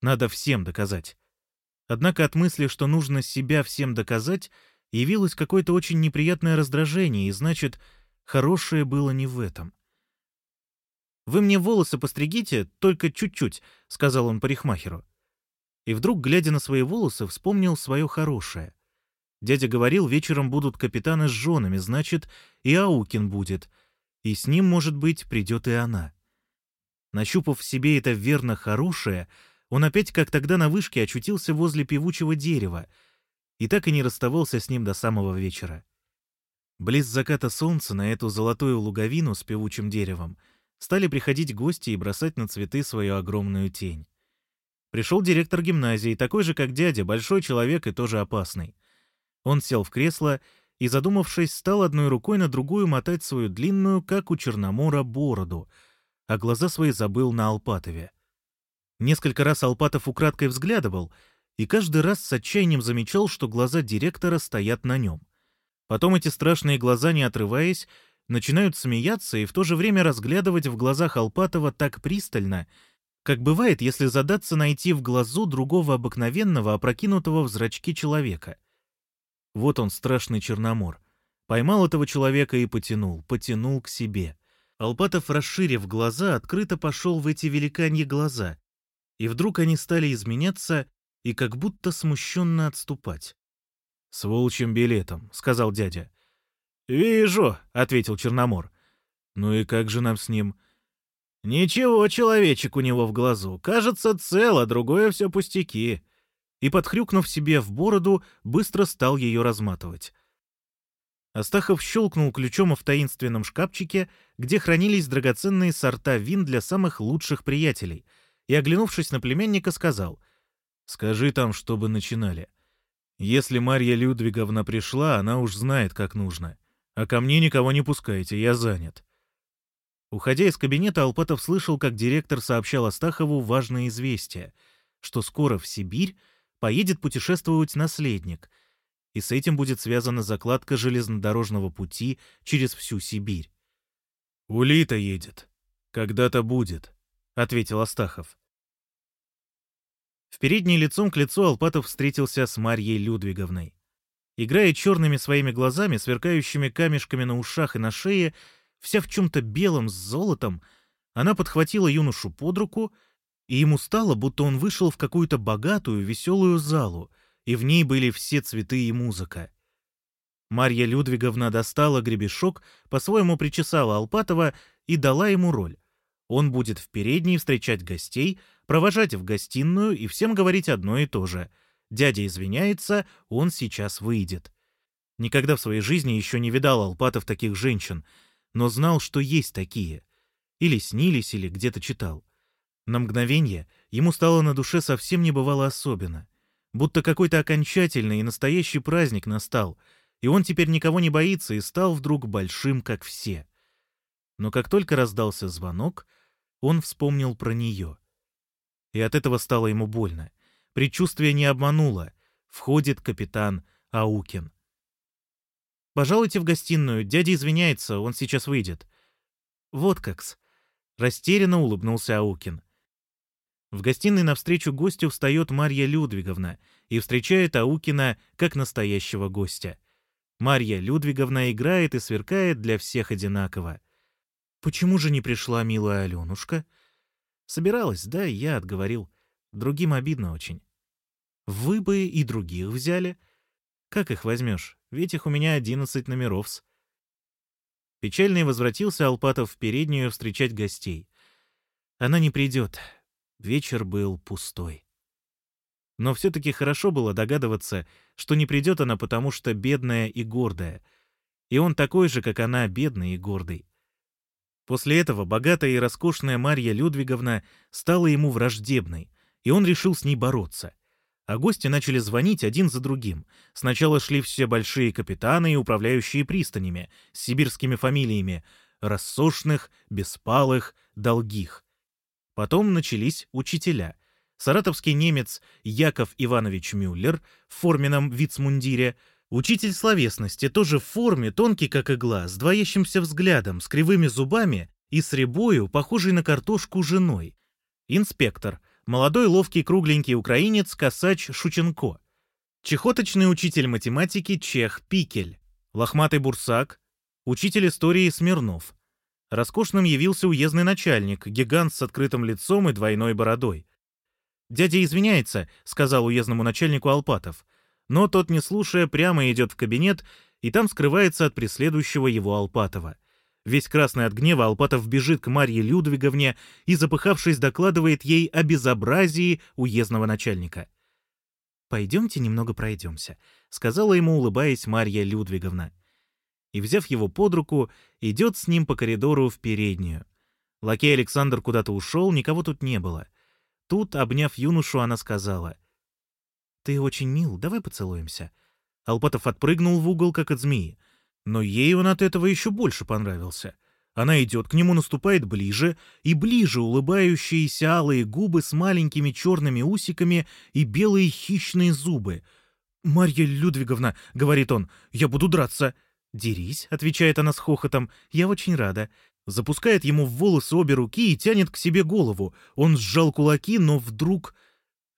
Надо всем доказать. Однако от мысли, что нужно себя всем доказать, явилось какое-то очень неприятное раздражение, и значит, хорошее было не в этом. «Вы мне волосы постригите, только чуть-чуть», — сказал он парикмахеру. И вдруг, глядя на свои волосы, вспомнил свое хорошее. Дядя говорил, вечером будут капитаны с женами, значит, и Аукин будет. И с ним, может быть, придет и она. Нащупав в себе это верно хорошее, он опять, как тогда на вышке, очутился возле певучего дерева и так и не расставался с ним до самого вечера. Близ заката солнца на эту золотую луговину с певучим деревом стали приходить гости и бросать на цветы свою огромную тень. Пришел директор гимназии, такой же, как дядя, большой человек и тоже опасный. Он сел в кресло и, задумавшись, стал одной рукой на другую мотать свою длинную, как у Черномора, бороду, а глаза свои забыл на Алпатове. Несколько раз Алпатов украдкой взглядывал и каждый раз с отчаянием замечал, что глаза директора стоят на нем. Потом эти страшные глаза, не отрываясь, начинают смеяться и в то же время разглядывать в глазах Алпатова так пристально, как бывает, если задаться найти в глазу другого обыкновенного, опрокинутого в зрачки человека. Вот он, страшный Черномор. Поймал этого человека и потянул, потянул к себе. Алпатов, расширив глаза, открыто пошел в эти великаньи глаза, и вдруг они стали изменяться и как будто смущенно отступать. «С волчьим билетом», — сказал дядя. «Вижу», — ответил Черномор. «Ну и как же нам с ним?» «Ничего, человечек у него в глазу. Кажется, цело, другое все пустяки». И, подхрюкнув себе в бороду, быстро стал ее разматывать. Астахов щелкнул ключом в таинственном шкафчике, где хранились драгоценные сорта вин для самых лучших приятелей, и, оглянувшись на племянника, сказал, «Скажи там, чтобы начинали. Если Марья Людвиговна пришла, она уж знает, как нужно. А ко мне никого не пускайте, я занят». Уходя из кабинета, Алпатов слышал, как директор сообщал Астахову важное известие, что скоро в Сибирь поедет путешествовать наследник, и с этим будет связана закладка железнодорожного пути через всю Сибирь. «Улита едет. Когда-то будет», — ответил Астахов. В передней лицом к лицу Алпатов встретился с Марьей Людвиговной. Играя черными своими глазами, сверкающими камешками на ушах и на шее, Вся в чем-то белом с золотом, она подхватила юношу под руку, и ему стало, будто он вышел в какую-то богатую, веселую залу, и в ней были все цветы и музыка. Марья Людвиговна достала гребешок, по-своему причесала Алпатова и дала ему роль. Он будет в передней встречать гостей, провожать в гостиную и всем говорить одно и то же. Дядя извиняется, он сейчас выйдет. Никогда в своей жизни еще не видал Алпатов таких женщин — но знал, что есть такие. Или снились, или где-то читал. На мгновение ему стало на душе совсем не бывало особенно. Будто какой-то окончательный и настоящий праздник настал, и он теперь никого не боится и стал вдруг большим, как все. Но как только раздался звонок, он вспомнил про нее. И от этого стало ему больно. Предчувствие не обмануло. Входит капитан Аукин. Пожалуйте в гостиную, дядя извиняется, он сейчас выйдет». «Вот как-с». Растерянно улыбнулся Аукин. В гостиной навстречу гостю встает Марья Людвиговна и встречает Аукина как настоящего гостя. Марья Людвиговна играет и сверкает для всех одинаково. «Почему же не пришла милая Аленушка?» «Собиралась, да, я отговорил. Другим обидно очень». «Вы бы и других взяли», как их возьмешь? Ведь их у меня одиннадцать номеров-с. Печальный возвратился Алпатов в переднюю встречать гостей. Она не придет. Вечер был пустой. Но все-таки хорошо было догадываться, что не придет она, потому что бедная и гордая. И он такой же, как она, бедный и гордый. После этого богатая и роскошная Марья Людвиговна стала ему враждебной, и он решил с ней бороться а гости начали звонить один за другим. Сначала шли все большие капитаны и управляющие пристанями с сибирскими фамилиями Рассошных, Беспалых, Долгих. Потом начались учителя. Саратовский немец Яков Иванович Мюллер в форменном вицмундире, учитель словесности, тоже в форме, тонкий как игла, с двоящимся взглядом, с кривыми зубами и с рябою, похожей на картошку женой. Инспектор — молодой ловкий кругленький украинец Косач Шученко, чехоточный учитель математики Чех Пикель, лохматый бурсак, учитель истории Смирнов. Роскошным явился уездный начальник, гигант с открытым лицом и двойной бородой. «Дядя извиняется», — сказал уездному начальнику Алпатов. Но тот, не слушая, прямо идет в кабинет и там скрывается от преследующего его Алпатова. Весь красный от гнева, Алпатов бежит к Марье Людвиговне и, запыхавшись, докладывает ей о безобразии уездного начальника. «Пойдемте немного пройдемся», — сказала ему, улыбаясь Марья Людвиговна. И, взяв его под руку, идет с ним по коридору в переднюю. Лакей Александр куда-то ушел, никого тут не было. Тут, обняв юношу, она сказала. «Ты очень мил, давай поцелуемся». Алпатов отпрыгнул в угол, как от змеи. Но ей он от этого еще больше понравился. Она идет к нему, наступает ближе, и ближе улыбающиеся алые губы с маленькими черными усиками и белые хищные зубы. «Марья Людвиговна», — говорит он, — «я буду драться». «Дерись», — отвечает она с хохотом, — «я очень рада». Запускает ему в волосы обе руки и тянет к себе голову. Он сжал кулаки, но вдруг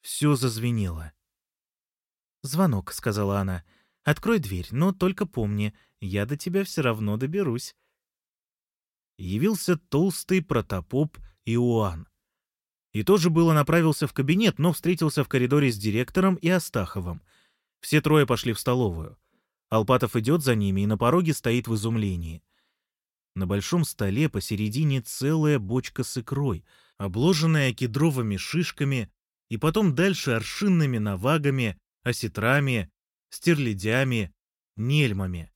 все зазвенело. «Звонок», — сказала она. «Открой дверь, но только помни, я до тебя все равно доберусь. Явился толстый протопоп Иоанн. И тоже было направился в кабинет, но встретился в коридоре с директором и Астаховым. Все трое пошли в столовую. Алпатов идет за ними и на пороге стоит в изумлении. На большом столе посередине целая бочка с икрой, обложенная кедровыми шишками, и потом дальше аршинными навагами, осетрами, стерлядями, нельмами.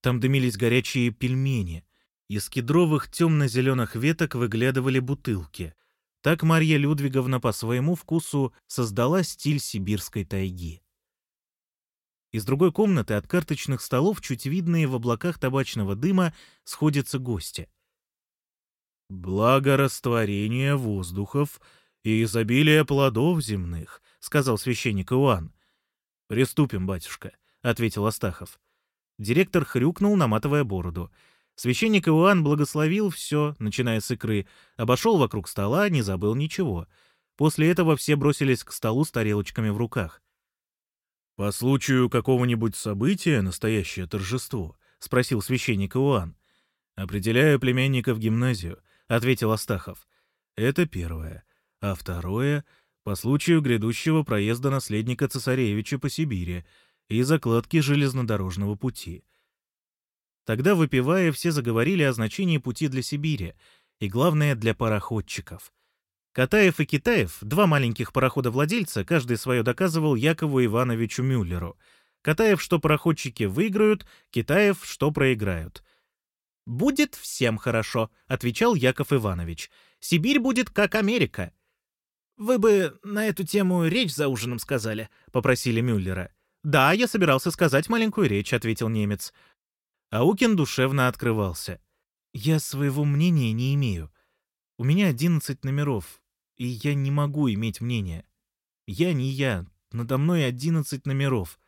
Там дымились горячие пельмени. Из кедровых темно-зеленых веток выглядывали бутылки. Так Марья Людвиговна по своему вкусу создала стиль сибирской тайги. Из другой комнаты от карточных столов, чуть видные в облаках табачного дыма, сходятся гости. «Благорастворение воздухов и изобилие плодов земных», — сказал священник Иоанн. «Приступим, батюшка», — ответил Астахов. Директор хрюкнул, наматывая бороду. Священник Иоанн благословил все, начиная с икры, обошел вокруг стола, не забыл ничего. После этого все бросились к столу с тарелочками в руках. «По случаю какого-нибудь события настоящее торжество?» — спросил священник Иоанн. «Определяю племянника в гимназию», — ответил Астахов. «Это первое. А второе — по случаю грядущего проезда наследника цесаревича по Сибири — и закладки железнодорожного пути. Тогда, выпивая, все заговорили о значении пути для Сибири, и, главное, для пароходчиков. Катаев и Китаев, два маленьких пароходовладельца, каждый свое доказывал Якову Ивановичу Мюллеру. Катаев, что пароходчики выиграют, Китаев, что проиграют. «Будет всем хорошо», — отвечал Яков Иванович. «Сибирь будет как Америка». «Вы бы на эту тему речь за ужином сказали», — попросили Мюллера. «Да, я собирался сказать маленькую речь», — ответил немец. Аукин душевно открывался. «Я своего мнения не имею. У меня одиннадцать номеров, и я не могу иметь мнения. Я не я, надо мной одиннадцать номеров».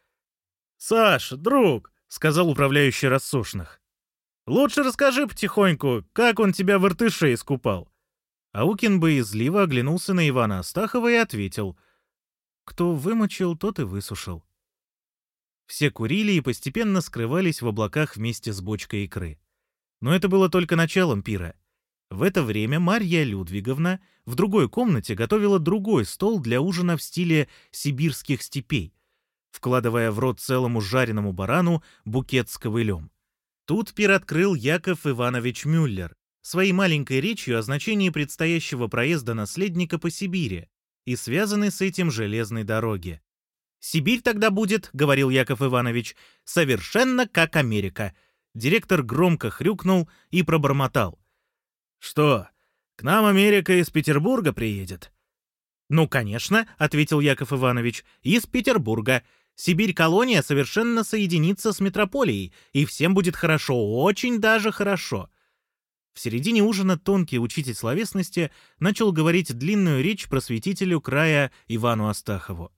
«Саш, друг», — сказал управляющий рассушных, — «лучше расскажи потихоньку, как он тебя в Иртыше искупал». Аукин боязливо оглянулся на Ивана Астахова и ответил, «Кто вымочил, тот и высушил». Все курили и постепенно скрывались в облаках вместе с бочкой икры. Но это было только началом пира. В это время Марья Людвиговна в другой комнате готовила другой стол для ужина в стиле сибирских степей, вкладывая в рот целому жареному барану букет с ковылем. Тут пир открыл Яков Иванович Мюллер своей маленькой речью о значении предстоящего проезда наследника по Сибири и связанной с этим железной дороги. «Сибирь тогда будет, — говорил Яков Иванович, — совершенно как Америка». Директор громко хрюкнул и пробормотал. «Что, к нам Америка из Петербурга приедет?» «Ну, конечно», — ответил Яков Иванович, — «из Петербурга. Сибирь-колония совершенно соединится с метрополией, и всем будет хорошо, очень даже хорошо». В середине ужина тонкий учитель словесности начал говорить длинную речь просветителю края Ивану Астахову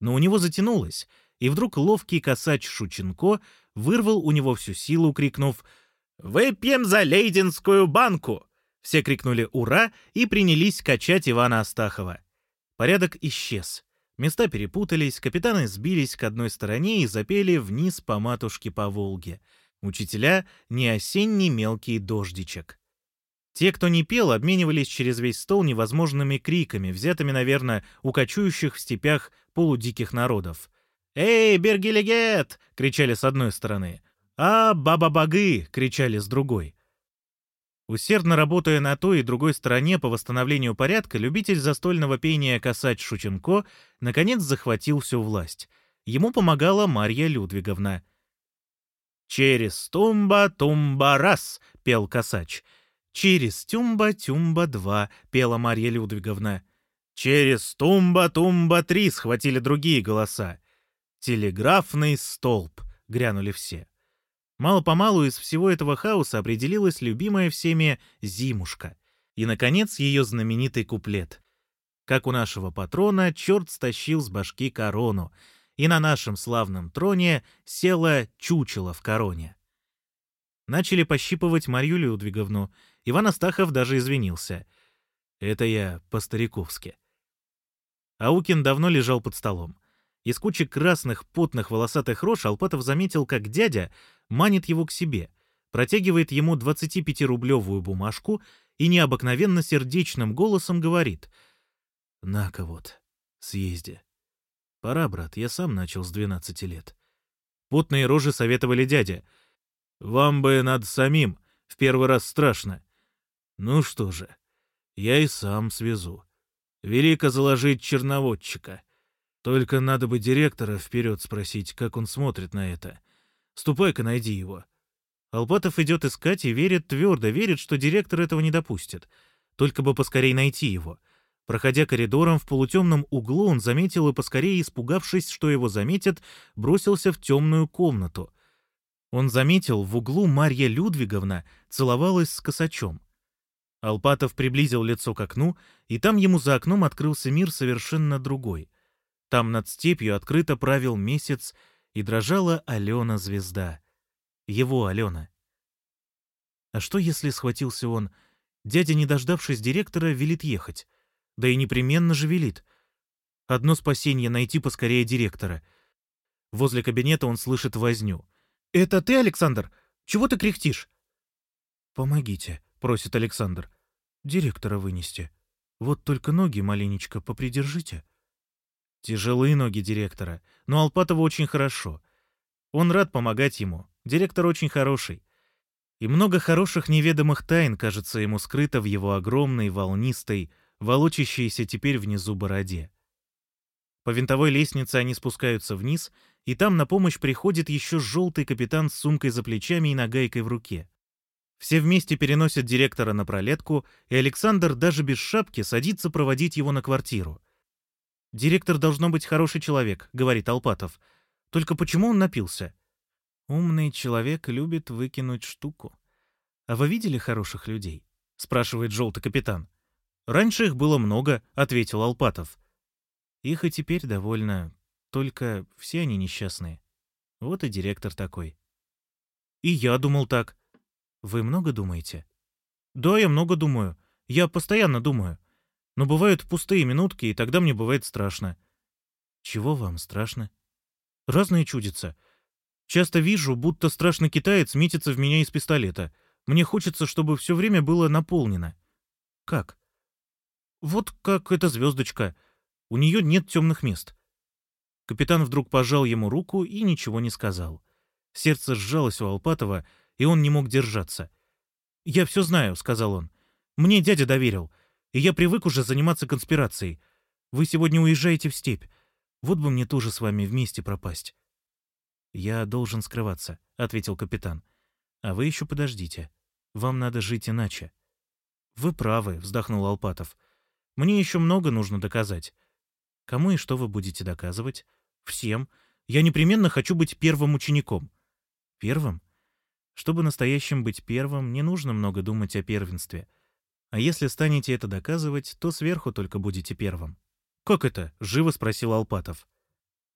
но у него затянулось, и вдруг ловкий косач Шученко вырвал у него всю силу, крикнув «Выпьем за Лейденскую банку!» Все крикнули «Ура!» и принялись качать Ивана Астахова. Порядок исчез. Места перепутались, капитаны сбились к одной стороне и запели вниз по матушке по Волге. Учителя — не осенний мелкий дождичек. Те, кто не пел, обменивались через весь стол невозможными криками, взятыми, наверное, у кочующих в степях полудиких народов. «Эй, Бергелегет!» — кричали с одной стороны. «А, баба-багы!» — кричали с другой. Усердно работая на той и другой стороне по восстановлению порядка, любитель застольного пения Косач Шученко наконец захватил всю власть. Ему помогала Марья Людвиговна. «Через тумба, тумба, раз!» — пел Косач. «Через тумба, тумба, два!» — пела Марья Людвиговна. «Через тумба, тумба, три!» — схватили другие голоса. «Телеграфный столб!» — грянули все. Мало-помалу из всего этого хаоса определилась любимая всеми «Зимушка». И, наконец, ее знаменитый куплет. Как у нашего патрона, черт стащил с башки корону, и на нашем славном троне села чучело в короне. Начали пощипывать Марью Людвиговну. Иван Астахов даже извинился. Это я по-стариковски. Аукин давно лежал под столом. Из кучи красных, потных, волосатых рож Алпатов заметил, как дядя манит его к себе, протягивает ему 25-рублевую бумажку и необыкновенно сердечным голосом говорит «На-ка вот, съезди. Пора, брат, я сам начал с 12 лет». Потные рожи советовали дядя. «Вам бы надо самим, в первый раз страшно». «Ну что же, я и сам свезу. Велико заложить черноводчика. Только надо бы директора вперед спросить, как он смотрит на это. Ступай-ка найди его». Алпатов идет искать и верит, твердо верит, что директор этого не допустит. Только бы поскорей найти его. Проходя коридором, в полутемном углу он заметил и, поскорее испугавшись, что его заметят, бросился в темную комнату. Он заметил, в углу Марья Людвиговна целовалась с косачом. Алпатов приблизил лицо к окну, и там ему за окном открылся мир совершенно другой. Там над степью открыто правил месяц, и дрожала Алена-звезда. Его Алена. А что, если схватился он? Дядя, не дождавшись директора, велит ехать. Да и непременно же велит. Одно спасение — найти поскорее директора. Возле кабинета он слышит возню. «Это ты, Александр? Чего ты кряхтишь?» «Помогите», — просит Александр. «Директора вынести. Вот только ноги маленечко попридержите». Тяжелые ноги директора, но Алпатову очень хорошо. Он рад помогать ему. Директор очень хороший. И много хороших неведомых тайн, кажется, ему скрыто в его огромной, волнистой, волочащейся теперь внизу бороде. По винтовой лестнице они спускаются вниз, и там на помощь приходит еще желтый капитан с сумкой за плечами и нагайкой в руке. Все вместе переносят директора на пролетку, и Александр даже без шапки садится проводить его на квартиру. «Директор должно быть хороший человек», — говорит Алпатов. «Только почему он напился?» «Умный человек любит выкинуть штуку». «А вы видели хороших людей?» — спрашивает желтый капитан. «Раньше их было много», — ответил Алпатов. «Их и теперь довольно. Только все они несчастные. Вот и директор такой». «И я думал так». «Вы много думаете?» «Да, я много думаю. Я постоянно думаю. Но бывают пустые минутки, и тогда мне бывает страшно. Чего вам страшно? Разные чудится. Часто вижу, будто страшный китаец метится в меня из пистолета. Мне хочется, чтобы все время было наполнено. Как? Вот как эта звездочка. У нее нет темных мест. Капитан вдруг пожал ему руку и ничего не сказал. Сердце сжалось у Алпатова, и он не мог держаться. «Я все знаю», — сказал он. «Мне дядя доверил и я привык уже заниматься конспирацией. Вы сегодня уезжаете в степь. Вот бы мне тоже с вами вместе пропасть». «Я должен скрываться», — ответил капитан. «А вы еще подождите. Вам надо жить иначе». «Вы правы», — вздохнул Алпатов. «Мне еще много нужно доказать». «Кому и что вы будете доказывать?» «Всем. Я непременно хочу быть первым учеником». «Первым?» Чтобы настоящим быть первым, не нужно много думать о первенстве. А если станете это доказывать, то сверху только будете первым. «Как это?» — живо спросил Алпатов.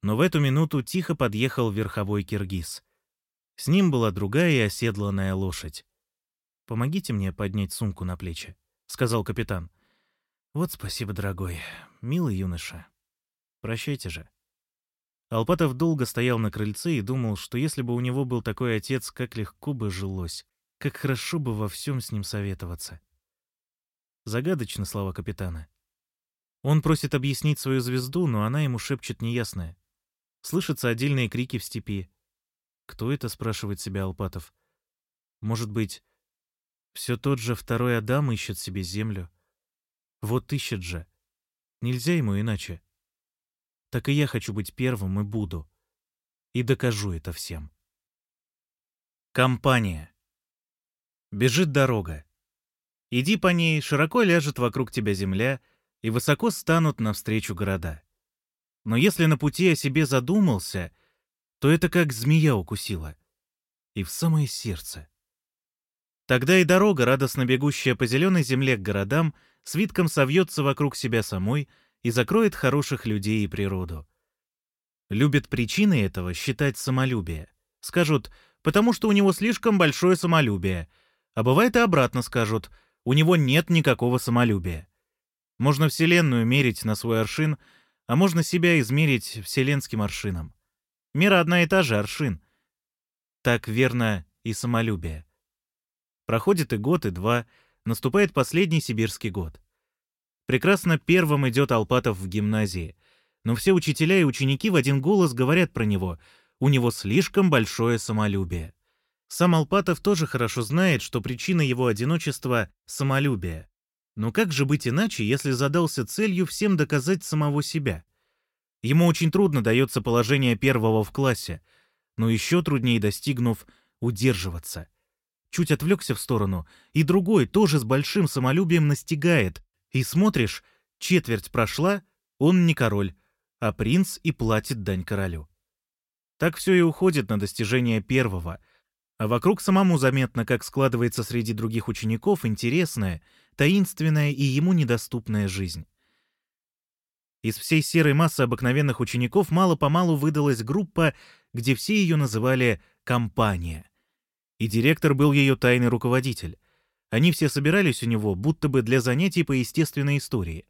Но в эту минуту тихо подъехал верховой киргиз. С ним была другая оседланная лошадь. «Помогите мне поднять сумку на плечи», — сказал капитан. «Вот спасибо, дорогой, милый юноша. Прощайте же». Алпатов долго стоял на крыльце и думал, что если бы у него был такой отец, как легко бы жилось, как хорошо бы во всем с ним советоваться. Загадочны слова капитана. Он просит объяснить свою звезду, но она ему шепчет неясное. Слышатся отдельные крики в степи. «Кто это?» — спрашивает себя Алпатов. «Может быть, Все тот же второй Адам ищет себе землю. Вот ищет же. Нельзя ему иначе. Так и я хочу быть первым и буду. И докажу это всем. Компания. Бежит дорога. Иди по ней, широко ляжет вокруг тебя земля, и высоко станут навстречу города. Но если на пути о себе задумался, то это как змея укусила. И в самое сердце. Тогда и дорога, радостно бегущая по зеленой земле к городам, свитком совьется вокруг себя самой и закроет хороших людей и природу. Любят причиной этого считать самолюбие. Скажут, потому что у него слишком большое самолюбие. А бывает и обратно скажут, у него нет никакого самолюбия. Можно Вселенную мерить на свой аршин, а можно себя измерить вселенским аршином. Мера одна и та же, аршин. Так верно и самолюбие. Проходит и год, и два, наступает последний сибирский год. Прекрасно первым идет Алпатов в гимназии, но все учителя и ученики в один голос говорят про него, у него слишком большое самолюбие. Сам Алпатов тоже хорошо знает, что причина его одиночества — самолюбие. Но как же быть иначе, если задался целью всем доказать самого себя? Ему очень трудно дается положение первого в классе, но еще труднее достигнув удерживаться — чуть отвлекся в сторону, и другой, тоже с большим самолюбием, настигает. И смотришь, четверть прошла, он не король, а принц и платит дань королю. Так все и уходит на достижение первого, а вокруг самому заметно, как складывается среди других учеников интересная, таинственная и ему недоступная жизнь. Из всей серой массы обыкновенных учеников мало-помалу выдалась группа, где все ее называли «компания» и директор был ее тайный руководитель. Они все собирались у него, будто бы для занятий по естественной истории.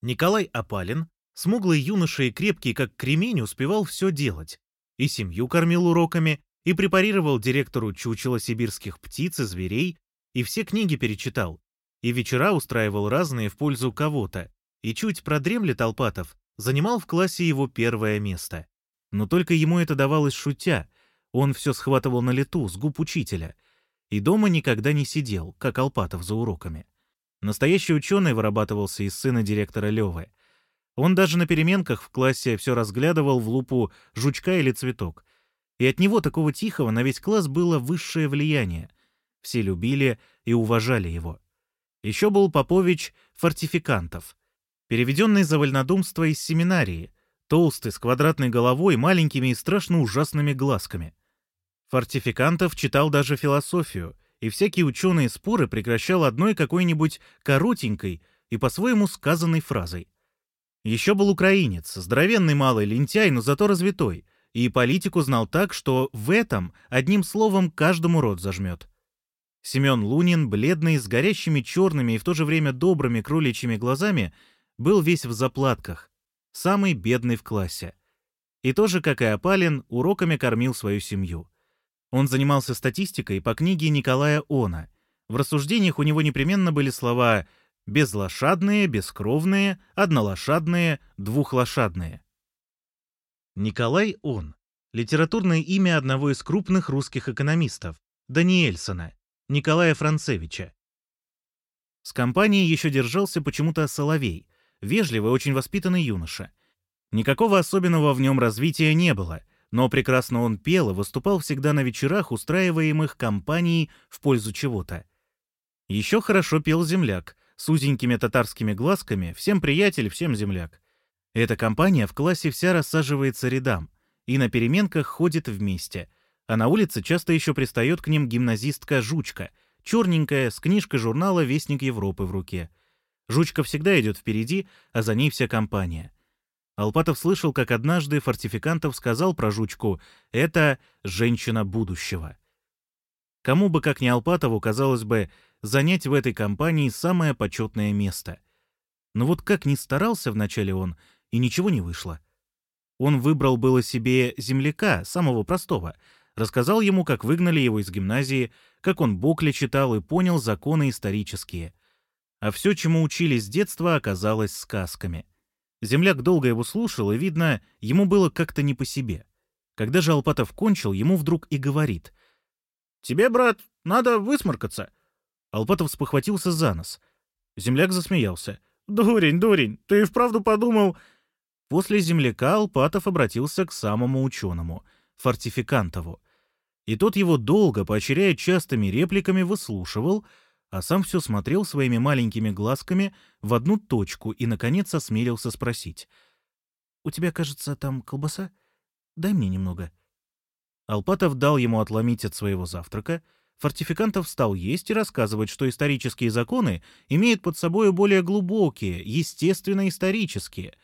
Николай Апалин, смуглый юноша и крепкий, как кремень, успевал все делать. И семью кормил уроками, и препарировал директору чучело сибирских птиц и зверей, и все книги перечитал, и вечера устраивал разные в пользу кого-то, и чуть продремлет Алпатов, занимал в классе его первое место. Но только ему это давалось шутя, он все схватывал на лету, с губ учителя. И дома никогда не сидел, как Алпатов за уроками. Настоящий ученый вырабатывался из сына директора Левы. Он даже на переменках в классе все разглядывал в лупу жучка или цветок. И от него такого тихого на весь класс было высшее влияние. Все любили и уважали его. Еще был Попович Фортификантов, переведенный за вольнодумство из семинарии, толстый, с квадратной головой, маленькими и страшно ужасными глазками. Фортификантов читал даже философию, и всякие ученые споры прекращал одной какой-нибудь коротенькой и по-своему сказанной фразой. Еще был украинец, здоровенный малый лентяй, но зато развитой, и политику знал так, что в этом одним словом каждому рот зажмет. Семен Лунин, бледный, с горящими черными и в то же время добрыми кроличьими глазами, был весь в заплатках, самый бедный в классе. И тоже, как и Апалин, уроками кормил свою семью. Он занимался статистикой по книге Николая Она. В рассуждениях у него непременно были слова «безлошадные», «бескровные», «однолошадные», «двухлошадные». Николай Он — литературное имя одного из крупных русских экономистов, Даниэльсона, Николая Францевича. С компанией еще держался почему-то Соловей, вежливый, очень воспитанный юноша. Никакого особенного в нем развития не было — но прекрасно он пел и выступал всегда на вечерах, устраиваемых компанией в пользу чего-то. Еще хорошо пел земляк, с узенькими татарскими глазками, всем приятель, всем земляк. Эта компания в классе вся рассаживается рядам и на переменках ходит вместе, а на улице часто еще пристает к ним гимназистка Жучка, черненькая, с книжкой журнала «Вестник Европы» в руке. Жучка всегда идет впереди, а за ней вся компания — Алпатов слышал, как однажды Фортификантов сказал про жучку «это женщина будущего». Кому бы, как не Алпатову, казалось бы, занять в этой компании самое почетное место. Но вот как ни старался вначале он, и ничего не вышло. Он выбрал было себе земляка, самого простого, рассказал ему, как выгнали его из гимназии, как он Бокля читал и понял законы исторические. А все, чему учились с детства, оказалось сказками — Земляк долго его слушал, и, видно, ему было как-то не по себе. Когда же Алпатов кончил, ему вдруг и говорит. «Тебе, брат, надо высморкаться. Алпатов спохватился за нос. Земляк засмеялся. «Дурень, дурень, ты и вправду подумал...» После земляка Алпатов обратился к самому ученому, Фортификантову. И тот его долго, поощряя частыми репликами, выслушивал, а сам все смотрел своими маленькими глазками в одну точку и, наконец, осмелился спросить. «У тебя, кажется, там колбаса? Дай мне немного». Алпатов дал ему отломить от своего завтрака. Фортификантов стал есть и рассказывать, что исторические законы имеют под собой более глубокие, естественно-исторические.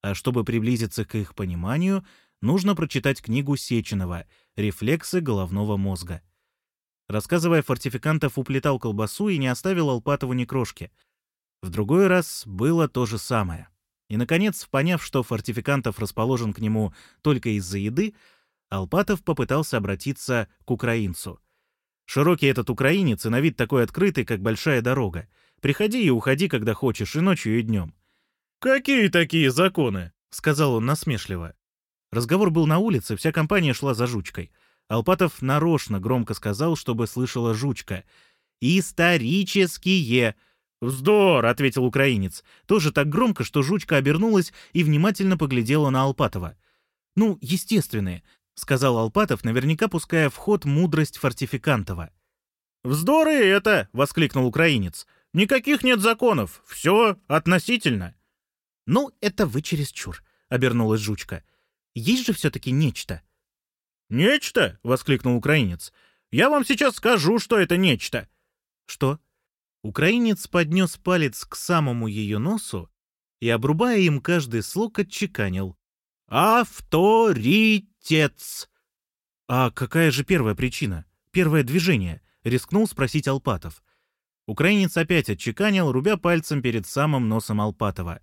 А чтобы приблизиться к их пониманию, нужно прочитать книгу Сеченова «Рефлексы головного мозга». Рассказывая, Фортификантов уплетал колбасу и не оставил Алпатову ни крошки. В другой раз было то же самое. И, наконец, поняв, что Фортификантов расположен к нему только из-за еды, Алпатов попытался обратиться к украинцу. «Широкий этот украинец и на вид такой открытый, как большая дорога. Приходи и уходи, когда хочешь, и ночью, и днем». «Какие такие законы?» — сказал он насмешливо. Разговор был на улице, вся компания шла за жучкой. Алпатов нарочно громко сказал, чтобы слышала жучка. «Исторические!» «Вздор!» — ответил украинец. Тоже так громко, что жучка обернулась и внимательно поглядела на Алпатова. «Ну, естественные. — сказал Алпатов, наверняка пуская в ход мудрость фортификантова. «Вздоры это!» — воскликнул украинец. «Никаких нет законов. Все относительно». «Ну, это вы чересчур», — обернулась жучка. «Есть же все-таки нечто». «Нечто?» — воскликнул украинец. «Я вам сейчас скажу, что это нечто». «Что?» Украинец поднес палец к самому ее носу и, обрубая им каждый слог, отчеканил. «Авторитет!» отец!» «А какая же первая причина? Первое движение?» — рискнул спросить Алпатов. Украинец опять отчеканил, рубя пальцем перед самым носом Алпатова.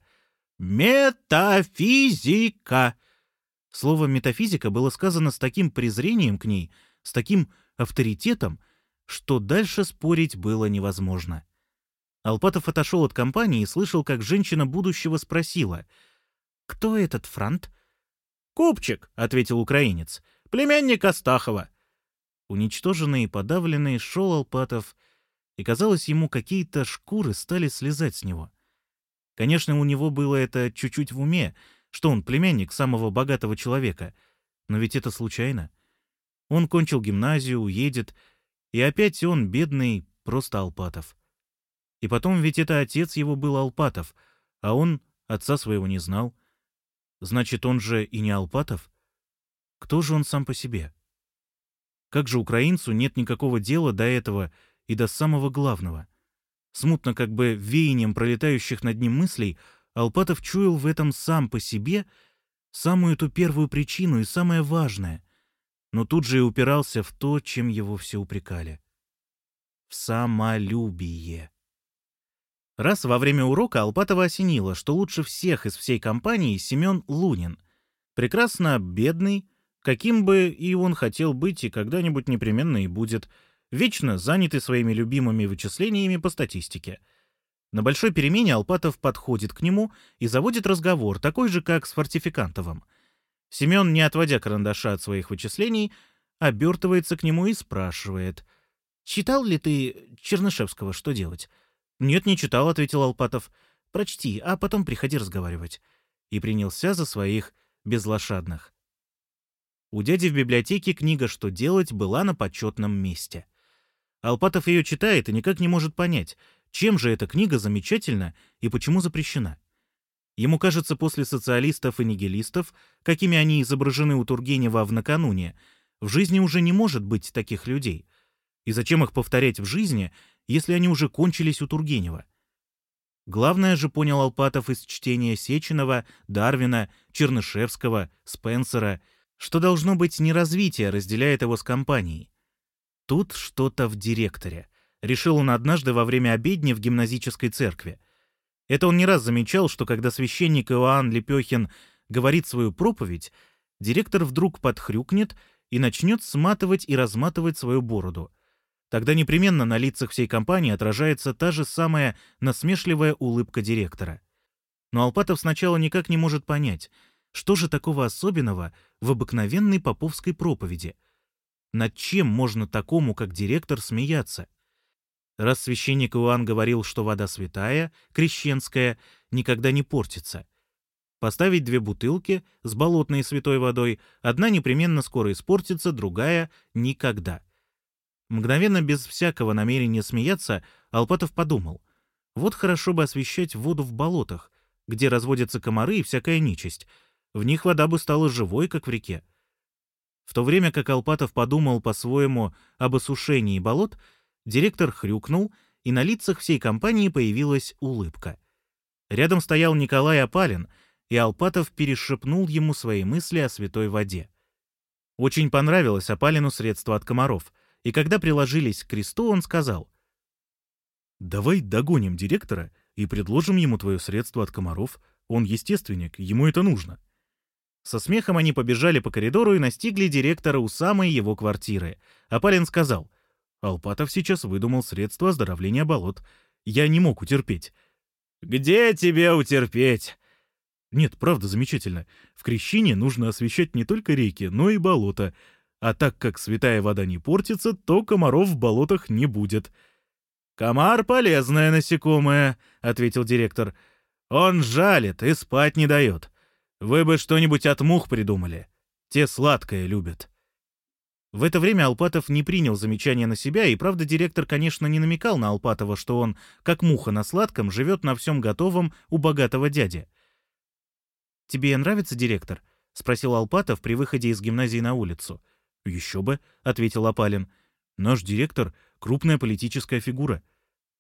«Метафизика!» Слово «метафизика» было сказано с таким презрением к ней, с таким авторитетом, что дальше спорить было невозможно. Алпатов отошел от компании и слышал, как женщина будущего спросила, «Кто этот Франт?» «Купчик», — ответил украинец, — «племянник Астахова». Уничтоженный и подавленный шел Алпатов, и, казалось ему, какие-то шкуры стали слезать с него. Конечно, у него было это чуть-чуть в уме, что он племянник самого богатого человека, но ведь это случайно. Он кончил гимназию, уедет, и опять он, бедный, просто Алпатов. И потом ведь это отец его был Алпатов, а он отца своего не знал. Значит, он же и не Алпатов? Кто же он сам по себе? Как же украинцу нет никакого дела до этого и до самого главного? Смутно как бы веянием пролетающих над ним мыслей, Алпатов чуял в этом сам по себе самую ту первую причину и самое важное, но тут же и упирался в то, чем его все упрекали. В самолюбие. Раз во время урока Алпатова осенило, что лучше всех из всей компании Семен Лунин. Прекрасно бедный, каким бы и он хотел быть и когда-нибудь непременно и будет, вечно занятый своими любимыми вычислениями по статистике. На большой перемене Алпатов подходит к нему и заводит разговор, такой же, как с Фортификантовым. Семен, не отводя карандаша от своих вычислений, обертывается к нему и спрашивает. «Читал ли ты Чернышевского «Что делать»?» «Нет, не читал», — ответил Алпатов. «Прочти, а потом приходи разговаривать». И принялся за своих безлошадных. У дяди в библиотеке книга «Что делать» была на почетном месте. Алпатов ее читает и никак не может понять, чем же эта книга замечательна и почему запрещена. Ему кажется, после социалистов и нигилистов, какими они изображены у Тургенева в накануне, в жизни уже не может быть таких людей. И зачем их повторять в жизни, если они уже кончились у Тургенева. Главное же понял Алпатов из чтения Сеченова, Дарвина, Чернышевского, Спенсера, что должно быть не развитие разделяет его с компанией. Тут что-то в директоре. Решил он однажды во время обедни в гимназической церкви. Это он не раз замечал, что когда священник Иоанн Лепехин говорит свою проповедь, директор вдруг подхрюкнет и начнет сматывать и разматывать свою бороду — Тогда непременно на лицах всей компании отражается та же самая насмешливая улыбка директора. Но Алпатов сначала никак не может понять, что же такого особенного в обыкновенной поповской проповеди. Над чем можно такому, как директор, смеяться? Раз священник Иоанн говорил, что вода святая, крещенская, никогда не портится. Поставить две бутылки с болотной святой водой, одна непременно скоро испортится, другая — никогда. Мгновенно, без всякого намерения смеяться, Алпатов подумал, вот хорошо бы освещать воду в болотах, где разводятся комары и всякая нечисть. В них вода бы стала живой, как в реке. В то время как Алпатов подумал по-своему об осушении болот, директор хрюкнул, и на лицах всей компании появилась улыбка. Рядом стоял Николай Апалин, и Алпатов перешепнул ему свои мысли о святой воде. Очень понравилось Апалину средство от комаров, и когда приложились к кресту, он сказал, «Давай догоним директора и предложим ему твое средство от комаров. Он естественник, ему это нужно». Со смехом они побежали по коридору и настигли директора у самой его квартиры. А Палин сказал, «Алпатов сейчас выдумал средство оздоровления болот. Я не мог утерпеть». «Где тебе утерпеть?» «Нет, правда замечательно. В Крещине нужно освещать не только реки, но и болота. А так как святая вода не портится, то комаров в болотах не будет». «Комар — полезное насекомое», — ответил директор. «Он жалит и спать не дает. Вы бы что-нибудь от мух придумали. Те сладкое любят». В это время Алпатов не принял замечания на себя, и, правда, директор, конечно, не намекал на Алпатова, что он, как муха на сладком, живет на всем готовом у богатого дяди. «Тебе нравится директор?» — спросил Алпатов при выходе из гимназии на улицу. «Еще бы», — ответил Апалин. «Наш директор — крупная политическая фигура.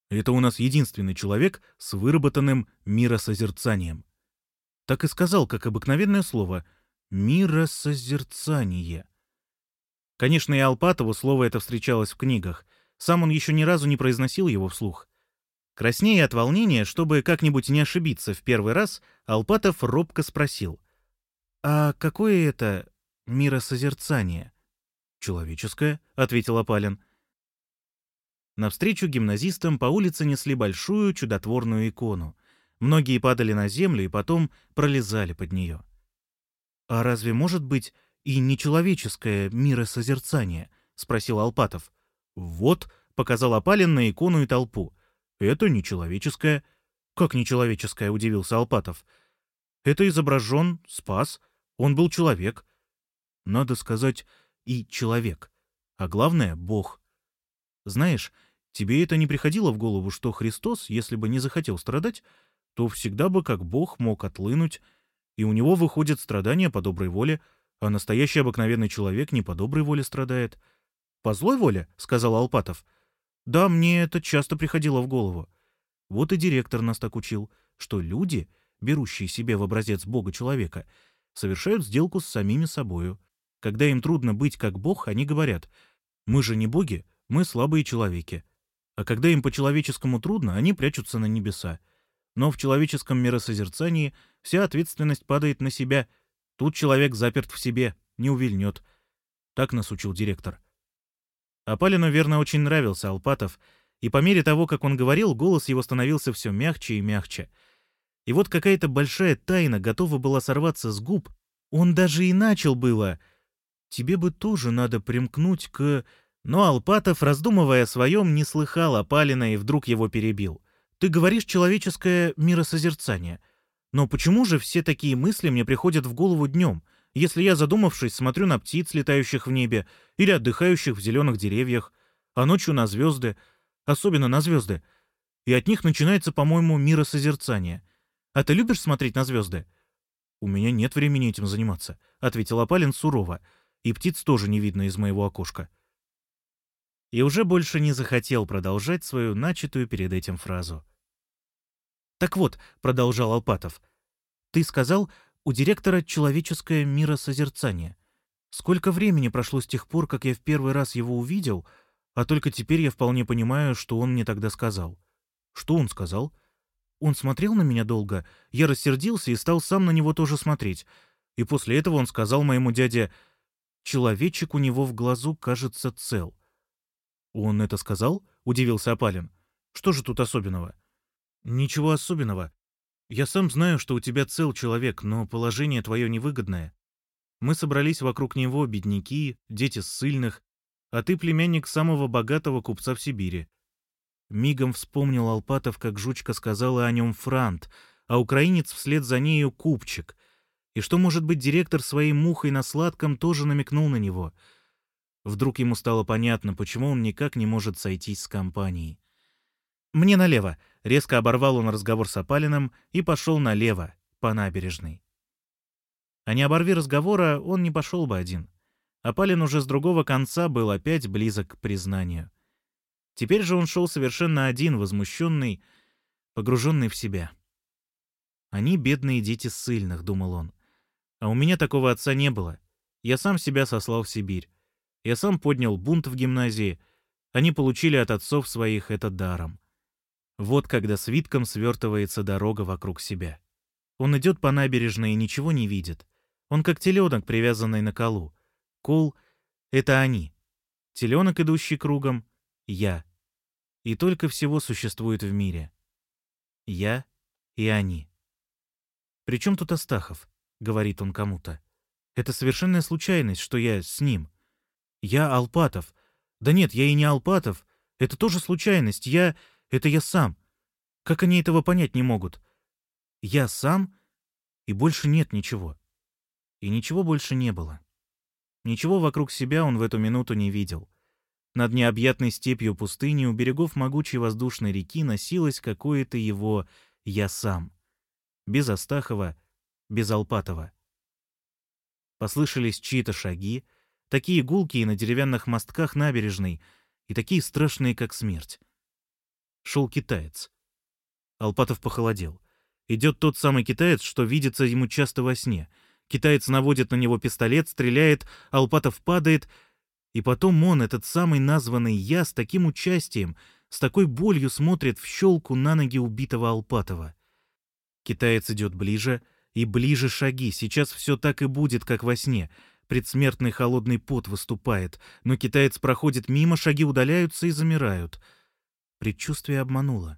Это у нас единственный человек с выработанным миросозерцанием». Так и сказал, как обыкновенное слово «миросозерцание». Конечно, и Алпатову слово это встречалось в книгах. Сам он еще ни разу не произносил его вслух. Краснея от волнения, чтобы как-нибудь не ошибиться в первый раз, Алпатов робко спросил. «А какое это миросозерцание?» «Человеческое», — ответил Апалин. Навстречу гимназистам по улице несли большую чудотворную икону. Многие падали на землю и потом пролезали под нее. «А разве может быть и нечеловеческое миросозерцание?» — спросил Алпатов. «Вот», — показал Апалин на икону и толпу. «Это нечеловеческое». «Как нечеловеческое?» — удивился Алпатов. «Это изображен Спас. Он был человек». «Надо сказать, и человек. А главное — Бог. Знаешь, тебе это не приходило в голову, что Христос, если бы не захотел страдать, то всегда бы как Бог мог отлынуть, и у него выходит страдание по доброй воле, а настоящий обыкновенный человек не по доброй воле страдает. «По злой воле?» — сказал Алпатов. «Да, мне это часто приходило в голову. Вот и директор нас так учил, что люди, берущие себе в образец Бога-человека, совершают сделку с самими собою. Когда им трудно быть как Бог, они говорят, «Мы же не боги, мы слабые человеки». А когда им по-человеческому трудно, они прячутся на небеса. Но в человеческом миросозерцании вся ответственность падает на себя. Тут человек заперт в себе, не увильнет. Так нас учил директор. Апалину верно очень нравился Алпатов, и по мере того, как он говорил, голос его становился все мягче и мягче. И вот какая-то большая тайна готова была сорваться с губ. Он даже и начал было. «Тебе бы тоже надо примкнуть к...» Но Алпатов, раздумывая о своем, не слыхал Апалина и вдруг его перебил. Ты говоришь человеческое миросозерцание. Но почему же все такие мысли мне приходят в голову днем, если я, задумавшись, смотрю на птиц, летающих в небе, или отдыхающих в зеленых деревьях, а ночью на звезды, особенно на звезды, и от них начинается, по-моему, миросозерцание. А ты любишь смотреть на звезды? У меня нет времени этим заниматься, ответил Апалин сурово, и птиц тоже не видно из моего окошка. И уже больше не захотел продолжать свою начатую перед этим фразу. «Так вот», — продолжал Алпатов, — «ты сказал, у директора человеческое миросозерцание. Сколько времени прошло с тех пор, как я в первый раз его увидел, а только теперь я вполне понимаю, что он мне тогда сказал». «Что он сказал?» Он смотрел на меня долго, я рассердился и стал сам на него тоже смотреть. И после этого он сказал моему дяде, «Человечек у него в глазу кажется цел». «Он это сказал?» — удивился Апалин. «Что же тут особенного?» «Ничего особенного. Я сам знаю, что у тебя цел человек, но положение твое невыгодное. Мы собрались вокруг него бедняки, дети ссыльных, а ты племянник самого богатого купца в Сибири. Мигом вспомнил Алпатов, как жучка сказала о нем Франт, а украинец вслед за нею Купчик. И что, может быть, директор своей мухой на сладком тоже намекнул на него. Вдруг ему стало понятно, почему он никак не может сойтись с компанией. «Мне налево!» — резко оборвал он разговор с Апалиным и пошел налево, по набережной. А не оборви разговора, он не пошел бы один. Апалин уже с другого конца был опять близок к признанию. Теперь же он шел совершенно один, возмущенный, погруженный в себя. «Они бедные дети ссыльных», — думал он. «А у меня такого отца не было. Я сам себя сослал в Сибирь. Я сам поднял бунт в гимназии. Они получили от отцов своих это даром. Вот когда свитком свертывается дорога вокруг себя. Он идет по набережной и ничего не видит. Он как теленок, привязанный на колу. Кол — это они. Теленок, идущий кругом — я. И только всего существует в мире. Я и они. «При тут Астахов?» — говорит он кому-то. «Это совершенная случайность, что я с ним. Я Алпатов. Да нет, я и не Алпатов. Это тоже случайность. Я... Это я сам. Как они этого понять не могут? Я сам, и больше нет ничего. И ничего больше не было. Ничего вокруг себя он в эту минуту не видел. Над необъятной степью пустыни у берегов могучей воздушной реки носилось какое-то его «я сам». Без Астахова, без Алпатова. Послышались чьи-то шаги, такие гулкие на деревянных мостках набережной и такие страшные, как смерть. Шел китаец. Алпатов похолодел. Идет тот самый китаец, что видится ему часто во сне. Китаец наводит на него пистолет, стреляет, Алпатов падает. И потом он, этот самый названный «я», с таким участием, с такой болью смотрит в щелку на ноги убитого Алпатова. Китаец идет ближе, и ближе шаги. Сейчас все так и будет, как во сне. Предсмертный холодный пот выступает, но китаец проходит мимо, шаги удаляются и замирают. Предчувствие обмануло.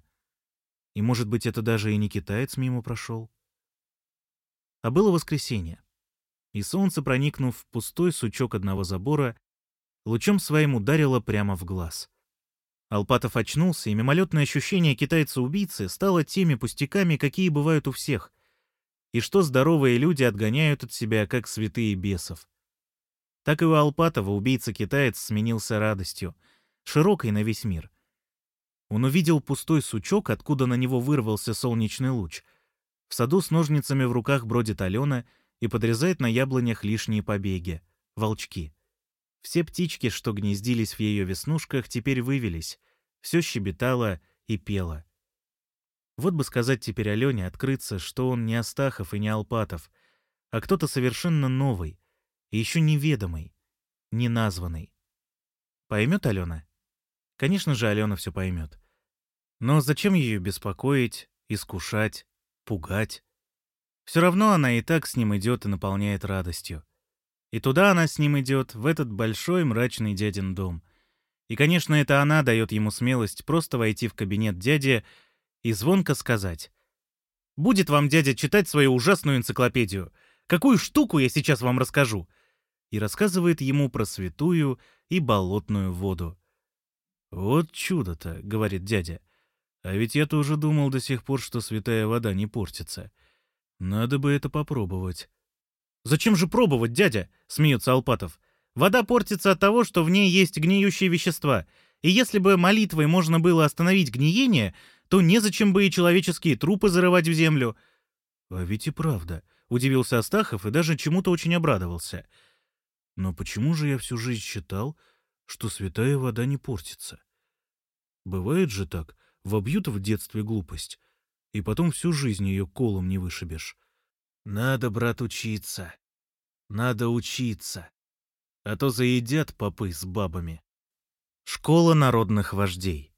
И, может быть, это даже и не китаец мимо прошел. А было воскресенье. И солнце, проникнув в пустой сучок одного забора, лучом своим ударило прямо в глаз. Алпатов очнулся, и мимолетное ощущение китайца-убийцы стало теми пустяками, какие бывают у всех, и что здоровые люди отгоняют от себя, как святые бесов. Так и у Алпатова убийца-китаец сменился радостью, широкой на весь мир. Он увидел пустой сучок, откуда на него вырвался солнечный луч. В саду с ножницами в руках бродит Алена и подрезает на яблонях лишние побеги — волчки. Все птички, что гнездились в ее веснушках, теперь вывелись. Все щебетало и пело. Вот бы сказать теперь Алене открыться, что он не Астахов и не Алпатов, а кто-то совершенно новый, и еще неведомый, неназванный. Поймет Алена? Конечно же, Алена все поймет. Но зачем ее беспокоить, искушать, пугать? Все равно она и так с ним идет и наполняет радостью. И туда она с ним идет, в этот большой мрачный дядин дом. И, конечно, это она дает ему смелость просто войти в кабинет дяди и звонко сказать. «Будет вам дядя читать свою ужасную энциклопедию. Какую штуку я сейчас вам расскажу?» И рассказывает ему про святую и болотную воду. «Вот чудо-то», — говорит дядя. «А ведь я тоже думал до сих пор, что святая вода не портится. Надо бы это попробовать». «Зачем же пробовать, дядя?» — смеется Алпатов. «Вода портится от того, что в ней есть гниющие вещества. И если бы молитвой можно было остановить гниение, то незачем бы и человеческие трупы зарывать в землю». «А ведь и правда», — удивился Астахов и даже чему-то очень обрадовался. «Но почему же я всю жизнь считал, что святая вода не портится. Бывает же так, вобьют в детстве глупость, и потом всю жизнь ее колом не вышибешь. Надо, брат, учиться. Надо учиться. А то заедят попы с бабами. Школа народных вождей.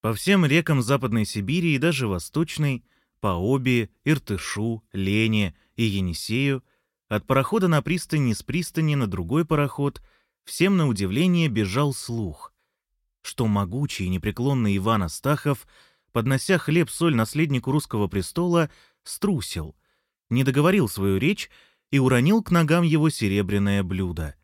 По всем рекам Западной Сибири и даже Восточной, по Оби, Иртышу, Лене и Енисею, от парохода на пристани с пристани на другой пароход — всем на удивление бежал слух, что могучий и непреклонный Иван Астахов, поднося хлеб-соль наследнику русского престола, струсил, не договорил свою речь и уронил к ногам его серебряное блюдо.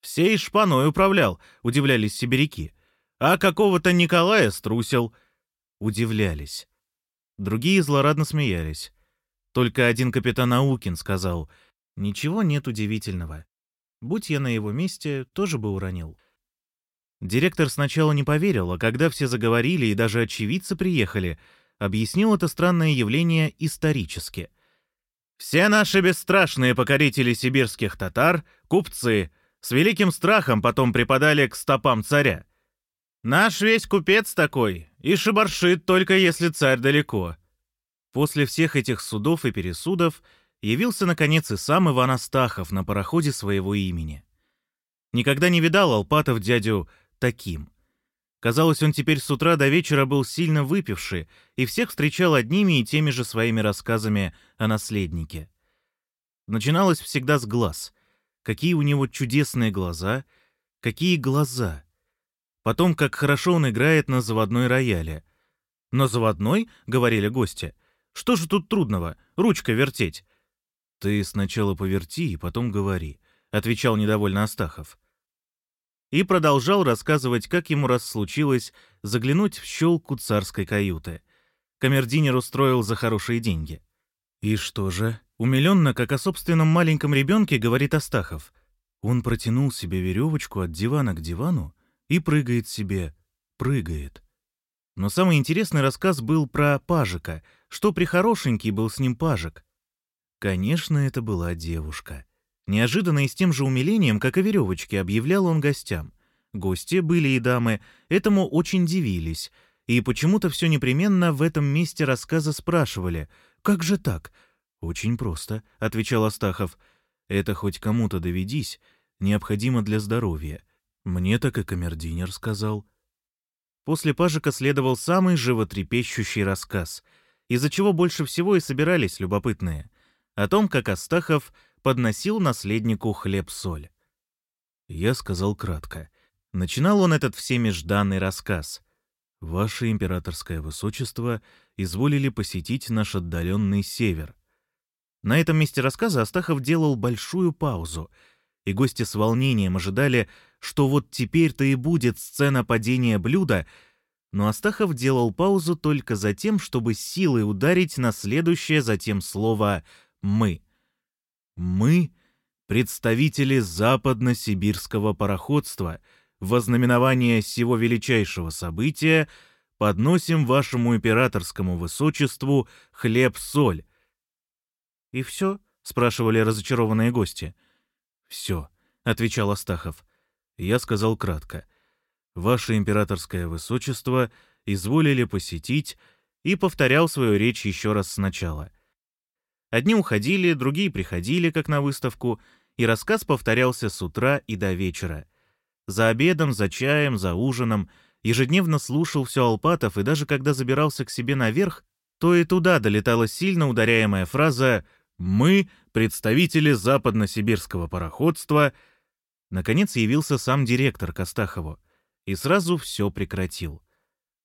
«Всей шпаной управлял», — удивлялись сибиряки. а какого-то Николая струсил. Удивлялись. Другие злорадно смеялись. Только один капитан Аукин сказал, «Ничего нет удивительного. Будь я на его месте, тоже бы уронил». Директор сначала не поверил, а когда все заговорили и даже очевидцы приехали, объяснил это странное явление исторически. «Все наши бесстрашные покорители сибирских татар, купцы, с великим страхом потом припадали к стопам царя. Наш весь купец такой, и шибаршит только если царь далеко». После всех этих судов и пересудов явился, наконец, и сам Иван Астахов на пароходе своего имени. Никогда не видал Алпатов дядю таким. Казалось, он теперь с утра до вечера был сильно выпивший и всех встречал одними и теми же своими рассказами о наследнике. Начиналось всегда с глаз. Какие у него чудесные глаза, какие глаза. Потом, как хорошо он играет на заводной рояле. «На заводной?» — говорили гости. «Что же тут трудного? Ручка вертеть». «Ты сначала поверти и потом говори», — отвечал недовольно Астахов и продолжал рассказывать, как ему раз случилось заглянуть в щелку царской каюты. Камердинер устроил за хорошие деньги. И что же? Умиленно, как о собственном маленьком ребенке, говорит Астахов. Он протянул себе веревочку от дивана к дивану и прыгает себе, прыгает. Но самый интересный рассказ был про пажика, что прихорошенький был с ним пажик. Конечно, это была девушка. Неожиданно и с тем же умилением, как и веревочки, объявлял он гостям. Гости, были и дамы, этому очень дивились. И почему-то все непременно в этом месте рассказа спрашивали «Как же так?» «Очень просто», — отвечал Астахов. «Это хоть кому-то доведись, необходимо для здоровья. Мне так и камердинер сказал». После пажика следовал самый животрепещущий рассказ, из-за чего больше всего и собирались любопытные. О том, как Астахов подносил наследнику хлеб-соль. Я сказал кратко. Начинал он этот всеми жданный рассказ. «Ваше императорское высочество изволили посетить наш отдаленный север». На этом месте рассказа Астахов делал большую паузу, и гости с волнением ожидали, что вот теперь-то и будет сцена падения блюда, но Астахов делал паузу только за тем, чтобы силой ударить на следующее затем слово «мы». Мы, представители западно-сибирского пароходства, во знаменование сего величайшего события подносим вашему императорскому высочеству хлеб-соль. «И все?» — спрашивали разочарованные гости. «Все», — отвечал Астахов. Я сказал кратко. «Ваше императорское высочество изволили посетить» и повторял свою речь еще раз сначала — Одни уходили, другие приходили, как на выставку, и рассказ повторялся с утра и до вечера. За обедом, за чаем, за ужином ежедневно слушал все Алпатов, и даже когда забирался к себе наверх, то и туда долетала сильно ударяемая фраза «Мы, представители западно-сибирского пароходства», Наконец явился сам директор Костахову и сразу все прекратил.